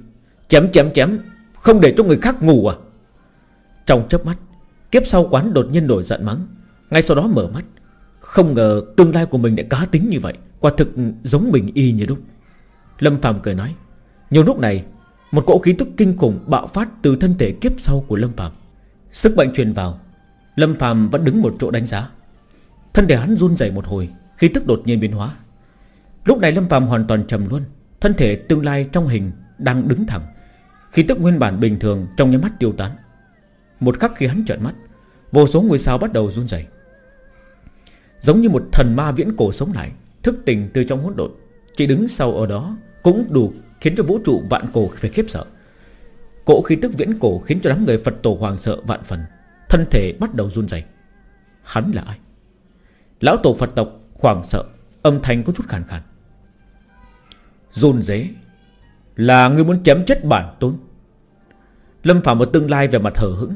Chém chém chém Không để cho người khác ngủ à? Trong chớp mắt, Kiếp sau quán đột nhiên nổi giận mắng. Ngay sau đó mở mắt. Không ngờ tương lai của mình lại cá tính như vậy. Quả thực giống mình y như đúc. Lâm Phạm cười nói, Nhiều lúc này, Một cỗ khí tức kinh khủng bạo phát từ thân thể kiếp sau của Lâm Phạm Sức bệnh truyền vào, Lâm Phạm vẫn đứng một chỗ đánh giá. Thân thể hắn run rẩy một hồi khi tức đột nhiên biến hóa. Lúc này Lâm Phạm hoàn toàn trầm luôn Thân thể tương lai trong hình đang đứng thẳng. Khi tức nguyên bản bình thường trong nhắm mắt tiêu tán. Một khắc khi hắn trợn mắt, Vô số ngôi sao bắt đầu run rẩy. Giống như một thần ma viễn cổ sống lại, Thức tỉnh từ trong hỗn độn, Chỉ đứng sau ở đó Cũng đủ khiến cho vũ trụ vạn cổ phải khiếp sợ cỗ khí tức viễn cổ khiến cho đám người Phật tổ hoàng sợ vạn phần. Thân thể bắt đầu run rẩy. Hắn là ai? Lão tổ Phật tộc hoảng sợ, Âm thanh có chút khàn khàn. Run dế Là người muốn chém chết bản tôn. Lâm Phạm ở tương lai về mặt hờ hững,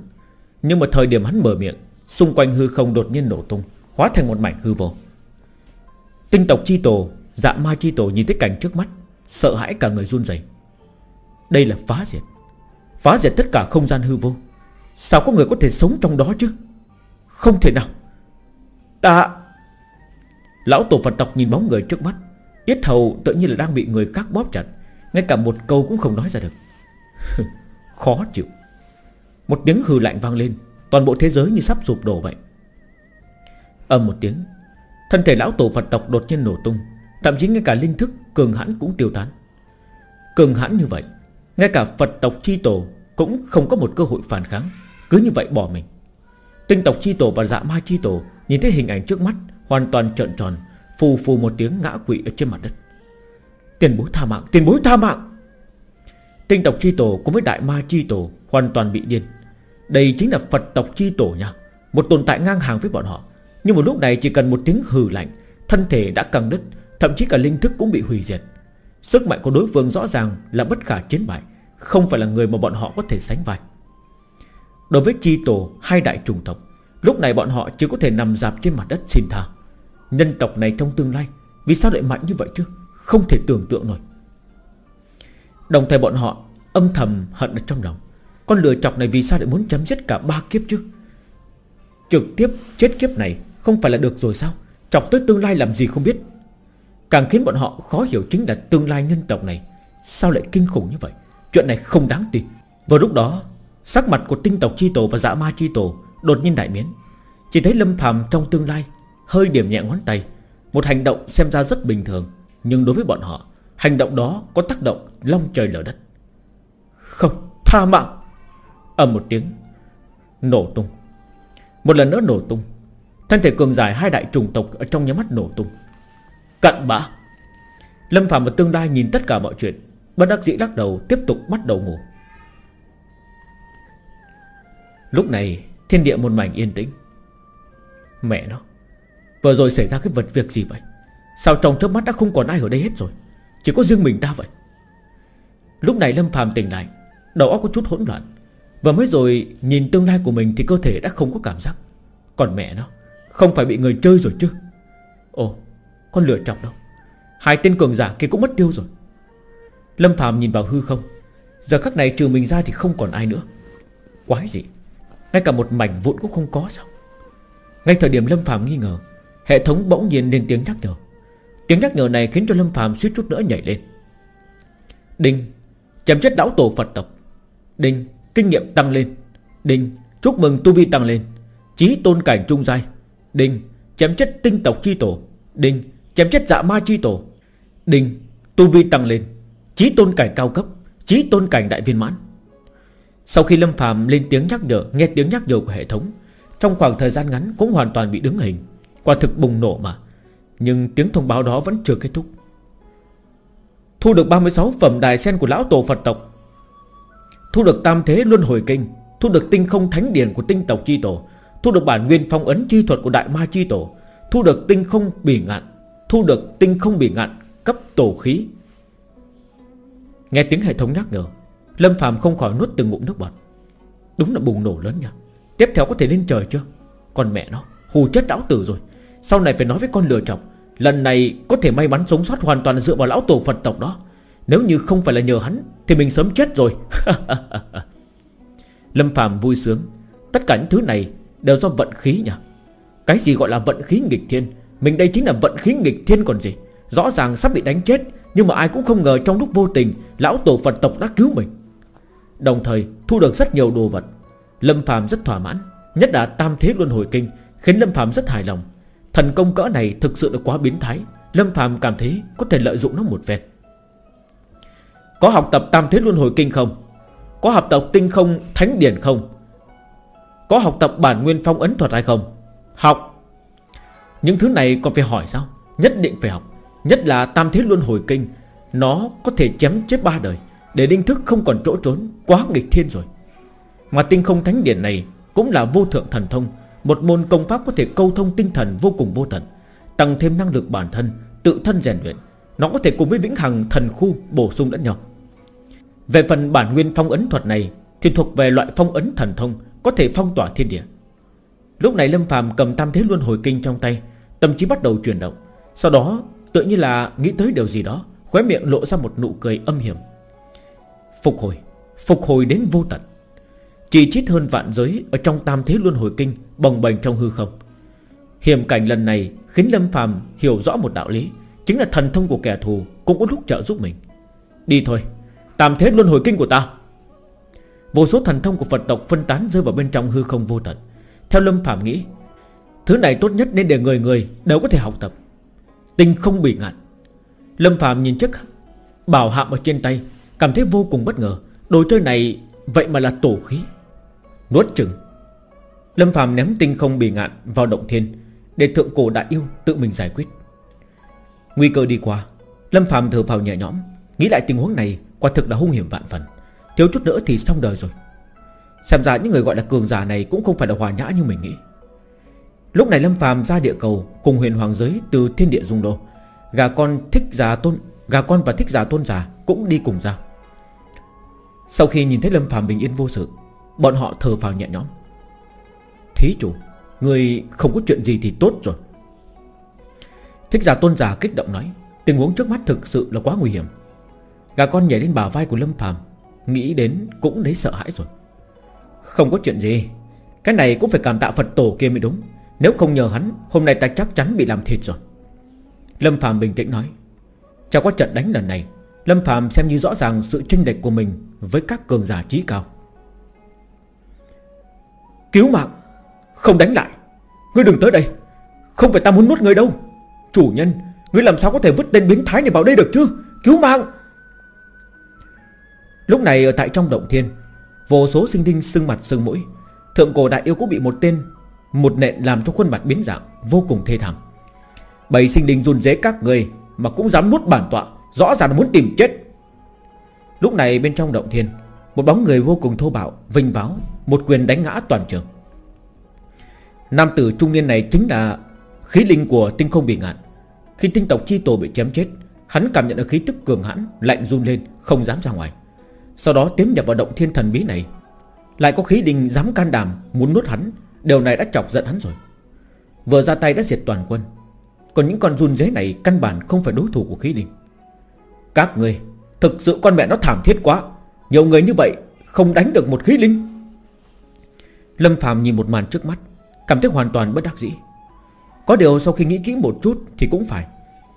Nhưng mà thời điểm hắn mở miệng, Xung quanh hư không đột nhiên nổ tung, Hóa thành một mảnh hư vô. Tinh tộc chi tổ Dạ ma chi tổ nhìn thấy cảnh trước mắt, Sợ hãi cả người run rẩy. Đây là phá diệt. Phá diệt tất cả không gian hư vô. Sao có người có thể sống trong đó chứ? Không thể nào. Ta Lão tổ Phật tộc nhìn bóng người trước mắt. Yết hầu tự nhiên là đang bị người khác bóp chặt. Ngay cả một câu cũng không nói ra được. Khó chịu. Một tiếng hừ lạnh vang lên. Toàn bộ thế giới như sắp sụp đổ vậy. Âm một tiếng, Thân thể lão tổ Phật tộc đột nhiên nổ tung. Thậm chí ngay cả linh thức cường hãn cũng tiêu tán. Cường hãn như vậy, Ngay cả Phật tộc chi tổ cũng không có một cơ hội phản kháng. Cứ như vậy bỏ mình. Tinh tộc chi tổ và dạ ma chi tổ Nhìn thấy hình ảnh trước mắt, Hoàn toàn trợn tròn, Phù phù một tiếng ngã quỵ ở trên mặt đất. Tiền bối tha mạng, Tiền bối tha mạng! Tinh tộc chi tổ cùng với đại ma chi tổ Hoàn toàn bị điên. Đây chính là Phật tộc chi tổ nha. Một tồn tại ngang hàng với bọn họ. Nhưng một lúc này chỉ cần một tiếng hừ lạnh, Thân thể đã căng đứt, Thậm chí cả linh thức cũng bị hủy diệt. Sức mạnh của đối phương rõ ràng là bất khả chiến bại. Không phải là người mà bọn họ có thể sánh vai. Đối với chi tổ, Hai đại trùng tộc, Lúc này bọn họ chỉ có thể nằm dạp trên mặt đất xin tha. Nhân tộc này trong tương lai, Vì sao lại mạnh như vậy chứ? Không thể tưởng tượng nổi. Đồng thời bọn họ âm thầm hận ở trong lòng. Con lừa chọc này vì sao lại muốn chấm dứt cả ba kiếp chứ? Trực tiếp chết kiếp này Không phải là được rồi sao? Chọc tới tương lai làm gì không biết. Càng khiến bọn họ khó hiểu chính là tương lai nhân tộc này Sao lại kinh khủng như vậy? Chuyện này không đáng tin. Vào lúc đó, Sắc mặt của tinh tộc chi tổ và dã ma chi tổ Đột nhiên đại biến. Chỉ thấy lâm phàm trong tương lai Hơi điểm nhẹ ngón tay, Một hành động xem ra rất bình thường, Nhưng đối với bọn họ, Hành động đó có tác động long trời lở đất. Không, tha mạng! Ầm một tiếng, Nổ tung. Một lần nữa nổ tung, Thân thể cường giải hai đại trùng tộc ở trong nhà mắt nổ tung. Cận bã! Lâm Phạm và Tương lai nhìn tất cả mọi chuyện Bất đắc dĩ lắc đầu, tiếp tục bắt đầu ngủ. Lúc này, thiên địa một mảnh yên tĩnh. Mẹ nó, Vừa rồi xảy ra cái vật việc gì vậy? Sao trong chớp mắt đã không còn ai ở đây hết rồi? Chỉ có riêng mình ta vậy. Lúc này Lâm phàm tỉnh lại, Đầu óc có chút hỗn loạn. Và mới rồi nhìn tương lai của mình Thì cơ thể đã không có cảm giác. Còn mẹ nó, Không phải bị người chơi rồi chứ? Ồ, con lửa chọc đâu? Hai tên cường giả kia cũng mất tiêu rồi. Lâm Phạm nhìn vào hư không. Giờ khắc này trừ mình ra thì không còn ai nữa. Quái gì? Ngay cả một mảnh vụn cũng không có sao? Ngay thời điểm Lâm Phạm nghi ngờ, Hệ thống bỗng nhiên lên tiếng nhắc nhở. Tiếng nhắc nhở này khiến cho Lâm Phạm suýt chút nữa nhảy lên. Đinh, Chém chết đảo tổ Phật tộc. Đinh, Kinh nghiệm tăng lên. Đinh, Chúc mừng tu vi tăng lên. Chí tôn cảnh trung giai. Đinh, Chém chết tinh tộc chi tổ. Đinh, Chém chết dạ ma chi tổ. Đinh, Tu vi tăng lên. Chí tôn cảnh cao cấp, Chí tôn cảnh đại viên mãn. Sau khi Lâm phàm lên tiếng nhắc nhở, Nghe tiếng nhắc nhở của hệ thống, Trong khoảng thời gian ngắn cũng hoàn toàn bị đứng hình, Quả thực bùng nổ mà. Nhưng tiếng thông báo đó vẫn chưa kết thúc. Thu được 36 phẩm đài sen của lão tổ Phật tộc. Thu được tam thế luân hồi kinh, Thu được tinh không thánh điển của tinh tộc chi tổ, Thu được bản nguyên phong ấn chi thuật của đại ma chi tổ, Thu được tinh không bỉ ngạn, Thu được tinh không bỉ ngạn Cấp tổ khí Nghe tiếng hệ thống nhắc nhở, Lâm Phạm không khỏi nuốt từng ngụm nước bọt. Đúng là bùng nổ lớn nha Tiếp theo có thể lên trời chưa? Còn mẹ nó, hù chết lão tử rồi. Sau này phải nói với con lừa chọc, Lần này có thể may mắn sống sót hoàn toàn dựa vào lão tổ Phật tộc đó. Nếu như không phải là nhờ hắn, Thì mình sớm chết rồi. Lâm Phạm vui sướng. Tất cả những thứ này đều do vận khí nhỉ? Cái gì gọi là vận khí nghịch thiên? Mình đây chính là vận khí nghịch thiên còn gì? Rõ ràng sắp bị đánh chết nhưng mà ai cũng không ngờ trong lúc vô tình, Lão tổ Phật tộc đã cứu mình. Đồng thời, thu được rất nhiều đồ vật. Lâm Phạm rất thỏa mãn, Nhất là tam thế luân hồi kinh, Khiến Lâm Phạm rất hài lòng. Thần công cỡ này thực sự là quá biến thái, Lâm Phạm cảm thấy có thể lợi dụng nó một phen. Có học tập tam thế luân hồi kinh không? Có học tập tinh không thánh điển không? Có học tập bản nguyên phong ấn thuật hay không? Học. Những thứ này còn phải hỏi sao? Nhất định phải học. Nhất là tam thế luân hồi kinh, Nó có thể chém chết ba đời, Để đinh thức không còn chỗ trốn, Quá nghịch thiên rồi. Mà tinh không thánh điển này Cũng là vô thượng thần thông, Một môn công pháp có thể câu thông tinh thần vô cùng vô tận, Tăng thêm năng lực bản thân, Tự thân rèn luyện. Nó có thể cùng với vĩnh hằng thần khu bổ sung lẫn nhau. Về phần bản nguyên phong ấn thuật này Thì thuộc về loại phong ấn thần thông Có thể phong tỏa thiên địa. Lúc này Lâm phàm cầm tam thế luân hồi kinh trong tay, Tâm trí bắt đầu chuyển động, Sau đó tự như là nghĩ tới điều gì đó, Khóe miệng lộ ra một nụ cười âm hiểm. Phục hồi Phục hồi đến vô tận. Chỉ chít hơn vạn giới Ở trong tam thế luân hồi kinh Bồng bềnh trong hư không. Hiểm cảnh lần này khiến Lâm phàm hiểu rõ một đạo lý, Chính là thần thông của kẻ thù Cũng có lúc trợ giúp mình. Đi thôi, Tam thế luân hồi kinh của ta. Vô số thần thông của Phật tộc phân tán rơi vào bên trong hư không vô tận. Theo Lâm Phạm nghĩ, Thứ này tốt nhất nên để người người đều có thể học tập. Tinh không bị ngạn Lâm Phạm nhìn chiếc bảo hạm ở trên tay, Cảm thấy vô cùng bất ngờ. Đồ chơi này vậy mà là tổ khí. Nuốt chừng Lâm Phạm ném tinh không bị ngạn vào động thiên Để thượng cổ đại yêu tự mình giải quyết. Nguy cơ đi qua, Lâm Phạm thở vào nhẹ nhõm, Nghĩ lại tình huống này quả thực là hung hiểm vạn phần. Thiếu chút nữa thì xong đời rồi. Xem ra những người gọi là cường giả này Cũng không phải là hòa nhã như mình nghĩ. Lúc này Lâm Phàm ra địa cầu Cùng huyền hoàng giới từ thiên địa dung đô. Gà con thích giả tôn, Gà con và thích giả tôn giả cũng đi cùng ra. Sau khi nhìn thấy Lâm Phàm bình yên vô sự, Bọn họ thở phào nhẹ nhõm. Thí chủ, Người không có chuyện gì thì tốt rồi. Thích giả tôn giả kích động nói, Tình huống trước mắt thực sự là quá nguy hiểm. Gà con nhảy lên bả vai của Lâm Phàm, Nghĩ đến cũng lấy sợ hãi rồi. Không có chuyện gì, Cái này cũng phải cảm tạ Phật tổ kia mới đúng. Nếu không nhờ hắn, Hôm nay ta chắc chắn bị làm thịt rồi. Lâm Phàm bình tĩnh nói. Trong quá trận đánh lần này, Lâm Phàm xem như rõ ràng sự chênh lệch của mình Với các cường giả trí cao. Cứu mạng! Không đánh lại! Ngươi đừng tới đây! Không phải ta muốn nuốt ngươi đâu! Chủ nhân, Ngươi làm sao có thể vứt tên biến thái này vào đây được chứ? Cứu mạng! Lúc này ở tại trong động thiên, Vô số sinh linh sưng mặt sưng mũi. Thượng cổ đại yêu cũng bị một tên một nện làm cho khuôn mặt biến dạng, Vô cùng thê thảm. Bầy sinh linh run rẩy các người Mà cũng dám nuốt bản tọa, Rõ ràng là muốn tìm chết. Lúc này bên trong động thiên, Một bóng người vô cùng thô bạo Vinh váo, Một quyền đánh ngã toàn trường. Nam tử trung niên này chính là Khí linh của tinh không bị ngạn. Khi tinh tộc chi tổ bị chém chết, Hắn cảm nhận được khí tức cường hãn, Lạnh run lên, không dám ra ngoài. Sau đó tiến nhập vào động thiên thần bí này. Lại có khí linh dám can đảm Muốn nuốt hắn Điều này đã chọc giận hắn rồi. Vừa ra tay đã diệt toàn quân. Còn những con run dế này căn bản không phải đối thủ của khí linh. Các người, Thực sự con mẹ nó thảm thiết quá. Nhiều người như vậy không đánh được một khí linh. Lâm Phạm nhìn một màn trước mắt, Cảm thấy hoàn toàn bất đắc dĩ. Có điều sau khi nghĩ kỹ một chút Thì cũng phải.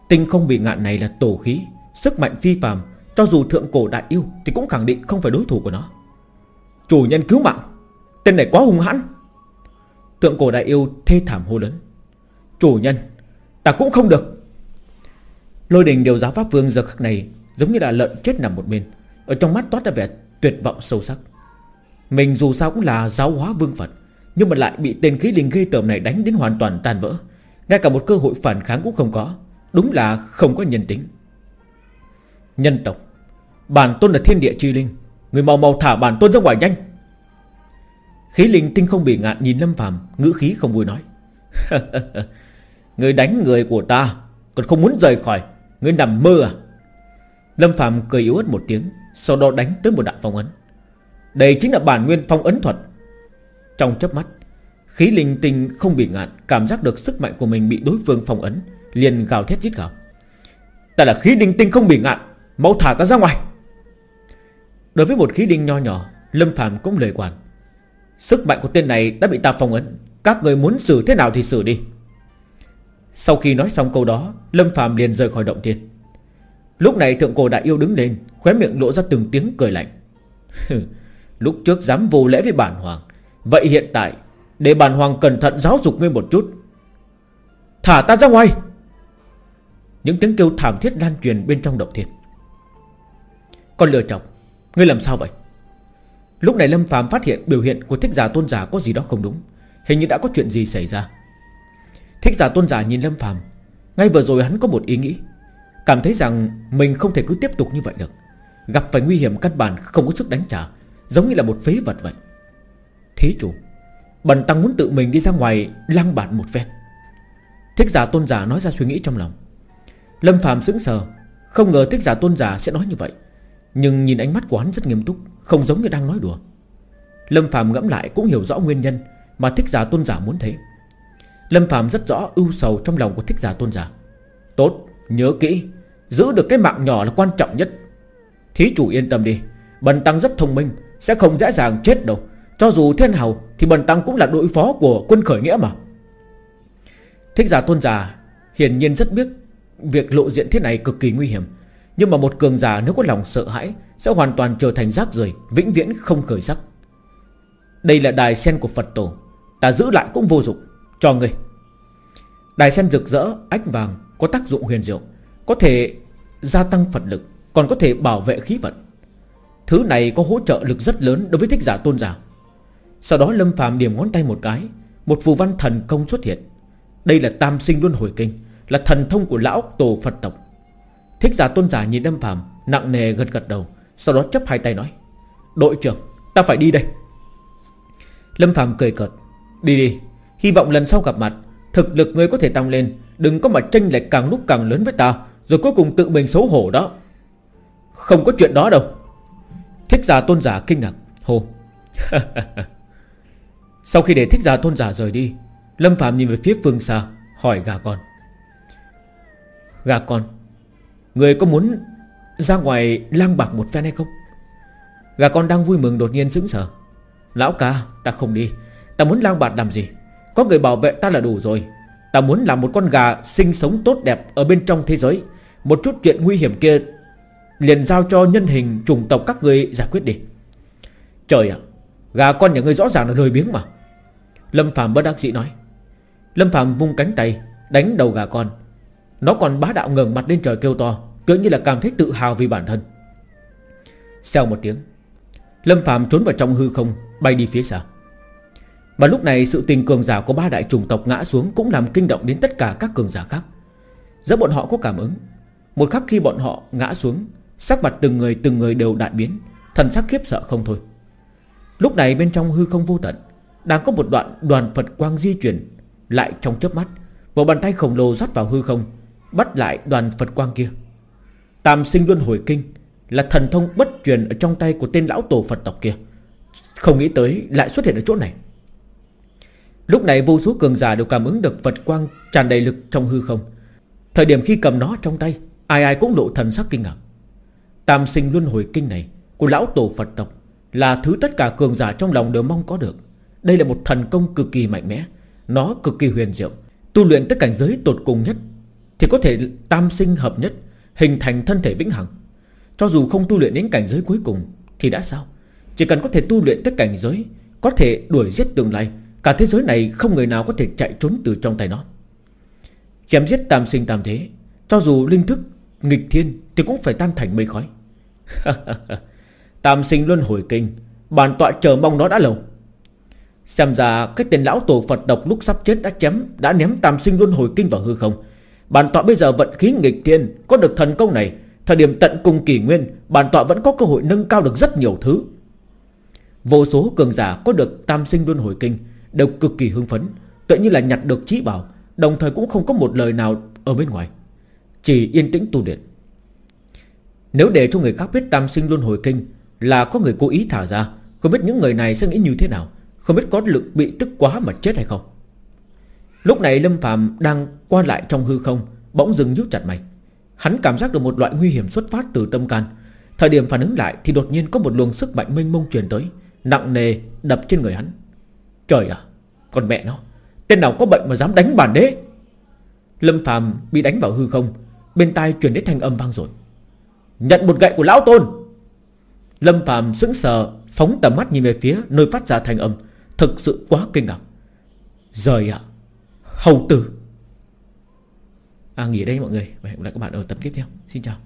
Tinh không bị ngạn này là tổ khí, Sức mạnh phi phàm, Cho dù thượng cổ đại yêu Thì cũng khẳng định không phải đối thủ của nó. Chủ nhân cứu mạng, Tên này quá hung hãn tượng cổ đại yêu thê thảm hô lớn. Chủ nhân, Ta cũng không được. Lôi đình điều giáo pháp vương giờ khắc này Giống như là lợn chết nằm một bên Ở trong mắt toát ra vẻ tuyệt vọng sâu sắc. Mình dù sao cũng là giáo hóa vương Phật, Nhưng mà lại bị tên khí linh ghê tởm này đánh đến hoàn toàn tan vỡ. Ngay cả một cơ hội phản kháng cũng không có, Đúng là không có nhân tính. Nhân tộc, Bản tôn là thiên địa chi linh, Người mau mau thả bản tôn ra ngoài nhanh. Khí linh tinh không bị ngạn nhìn Lâm phàm, Ngữ khí không vui nói. Người đánh người của ta, Còn không muốn rời khỏi, Người nằm mơ à? Lâm Phạm cười yếu ớt một tiếng, Sau đó đánh tới một đạo phong ấn. Đây chính là bản nguyên phong ấn thuật. Trong chớp mắt, Khí linh tinh không bị ngạn, Cảm giác được sức mạnh của mình bị đối phương phong ấn, Liền gào thét giết gào. Ta là khí linh tinh không bị ngạn, Mau thả ta ra ngoài. Đối với một khí đinh nho nhỏ, Lâm Phạm cũng lời quản. Sức mạnh của tên này đã bị ta phong ấn. Các người muốn xử thế nào thì xử đi. Sau khi nói xong câu đó, Lâm Phàm liền rời khỏi động thiên. Lúc này thượng cổ đại yêu đứng lên, Khóe miệng lộ ra từng tiếng cười lạnh. Lúc trước dám vô lễ với bản hoàng. Vậy hiện tại, Để bản hoàng cẩn thận giáo dục ngươi một chút. Thả ta ra ngoài! Những tiếng kêu thảm thiết lan truyền bên trong động thiên. Con lừa chọc, Ngươi làm sao vậy? Lúc này Lâm phàm phát hiện biểu hiện của thích giả tôn giả có gì đó không đúng. Hình như đã có chuyện gì xảy ra. Thích giả tôn giả nhìn Lâm phàm. Ngay vừa rồi hắn có một ý nghĩ. Cảm thấy rằng mình không thể cứ tiếp tục như vậy được. Gặp phải nguy hiểm căn bản không có sức đánh trả, Giống như là một phế vật vậy. Thí chủ, Bần tăng muốn tự mình đi ra ngoài Lăng bạt một phen. Thích giả tôn giả nói ra suy nghĩ trong lòng. Lâm phàm sững sờ. Không ngờ thích giả tôn giả sẽ nói như vậy. Nhưng nhìn ánh mắt của hắn rất nghiêm túc. Không giống như đang nói đùa. Lâm phàm ngẫm lại cũng hiểu rõ nguyên nhân Mà thích giả tôn giả muốn thế Lâm phàm rất rõ ưu sầu trong lòng của thích giả tôn giả. Tốt, nhớ kỹ Giữ được cái mạng nhỏ là quan trọng nhất. Thí chủ yên tâm đi Bần tăng rất thông minh Sẽ không dễ dàng chết đâu. Cho dù thiên hầu Thì bần tăng cũng là đội phó của quân khởi nghĩa mà. Thích giả tôn giả Hiển nhiên rất biết Việc lộ diện thế này cực kỳ nguy hiểm. Nhưng mà một cường giả nếu có lòng sợ hãi, Sẽ hoàn toàn trở thành rác rưởi, Vĩnh viễn không khởi sắc. Đây là đài sen của Phật tổ. Ta giữ lại cũng vô dụng. Cho ngươi. Đài sen rực rỡ, ách vàng, Có tác dụng huyền diệu, Có thể gia tăng Phật lực, Còn có thể bảo vệ khí vận. Thứ này có hỗ trợ lực rất lớn đối với thích giả tôn giả. Sau đó Lâm phàm điểm ngón tay một cái, Một phù văn thần công xuất hiện. Đây là tam sinh luân hồi kinh, Là thần thông của lão tổ Phật tộc. Thích giả tôn giả nhìn Lâm Phạm Nặng nề gật gật đầu, Sau đó chấp hai tay nói, Đội trưởng, ta phải đi đây. Lâm Phạm cười cợt, Đi đi, Hy vọng lần sau gặp mặt, Thực lực ngươi có thể tăng lên, Đừng có mà tranh lệch càng lúc càng lớn với ta, Rồi cuối cùng tự mình xấu hổ đó. Không có chuyện đó đâu. Thích giả tôn giả kinh ngạc Hồ Sau khi để thích giả tôn giả rời đi, Lâm Phạm nhìn về phía phương xa, Hỏi gà con. Gà con Người có muốn ra ngoài lang bạc một phen hay không? Gà con đang vui mừng đột nhiên sững sờ. Lão ca, ta không đi. Ta muốn lang bạc làm gì? Có người bảo vệ ta là đủ rồi. Ta muốn làm một con gà sinh sống tốt đẹp Ở bên trong thế giới. Một chút chuyện nguy hiểm kia Liền giao cho nhân hình chủng tộc các người giải quyết đi. Trời ạ, Gà con nhà ngươi rõ ràng là lười biếng mà. Lâm Phạm bất đắc dĩ nói. Lâm Phạm vung cánh tay, Đánh đầu gà con. Nó còn bá đạo ngẩng mặt lên trời kêu to. Tựa như là cảm thấy tự hào vì bản thân. Sau một tiếng, Lâm Phạm trốn vào trong hư không, Bay đi phía xa. Mà lúc này sự tình cường giả của ba đại chủng tộc ngã xuống Cũng làm kinh động đến tất cả các cường giả khác. Giữa bọn họ có cảm ứng. Một khắc khi bọn họ ngã xuống, Sắc mặt từng người từng người đều đại biến, Thần sắc khiếp sợ không thôi. Lúc này bên trong hư không vô tận, Đang có một đoạn đoàn Phật quang di chuyển Lại trong chớp mắt, Một bàn tay khổng lồ rót vào hư không, Bắt lại đoàn Phật quang kia. Tam sinh luân hồi kinh Là thần thông bất truyền ở trong tay của tên lão tổ Phật tộc kia. Không nghĩ tới lại xuất hiện ở chỗ này. Lúc này vô số cường giả đều cảm ứng được Phật quang tràn đầy lực trong hư không. Thời điểm khi cầm nó trong tay, Ai ai cũng lộ thần sắc kinh ngạc. Tam sinh luân hồi kinh này Của lão tổ Phật tộc Là thứ tất cả cường giả trong lòng đều mong có được. Đây là một thần công cực kỳ mạnh mẽ, Nó cực kỳ huyền diệu, Tu luyện tất cảnh giới tột cùng nhất Thì có thể tam sinh hợp nhất. Hình thành thân thể vĩnh hằng. Cho dù không tu luyện đến cảnh giới cuối cùng, Thì đã sao? Chỉ cần có thể tu luyện tất cảnh giới, Có thể đuổi giết tương lai, Cả thế giới này không người nào có thể chạy trốn từ trong tay nó. Chém giết tam sinh tam thế, Cho dù linh thức, nghịch thiên Thì cũng phải tan thành mây khói. Tam sinh luân hồi kinh, Bản tọa chờ mong nó đã lâu. Xem ra cái tên lão tổ Phật độc lúc sắp chết đã chém, Đã ném tam sinh luân hồi kinh vào hư không. Bản tọa bây giờ vận khí nghịch thiên, Có được thần công này, Thời điểm tận cùng kỷ nguyên, Bản tọa vẫn có cơ hội nâng cao được rất nhiều thứ. Vô số cường giả có được tam sinh luân hồi kinh, Đều cực kỳ hưng phấn Tự như là nhặt được trí bảo, Đồng thời cũng không có một lời nào ở bên ngoài. Chỉ yên tĩnh tu luyện. Nếu để cho người khác biết tam sinh luân hồi kinh Là có người cố ý thả ra, Không biết những người này sẽ nghĩ như thế nào, Không biết có lực bị tức quá mà chết hay không. Lúc này Lâm Phạm đang qua lại trong hư không, Bỗng dừng nhút chặt mày. Hắn cảm giác được một loại nguy hiểm xuất phát từ tâm can. Thời điểm phản ứng lại Thì đột nhiên có một luồng sức mạnh mênh mông truyền tới, Nặng nề đập trên người hắn. Trời à Con mẹ nó, Tên nào có bệnh mà dám đánh bản đế? Lâm Phạm bị đánh vào hư không, Bên tai truyền đến thanh âm vang rồi Nhận một gậy của lão tôn. Lâm Phạm sững sờ, Phóng tầm mắt nhìn về phía nơi phát ra thanh âm, Thực sự quá kinh ngạc. Rời ạ Hầu tử. À nghỉ đây mọi người. Và hẹn gặp lại các bạn ở tập tiếp theo. Xin chào.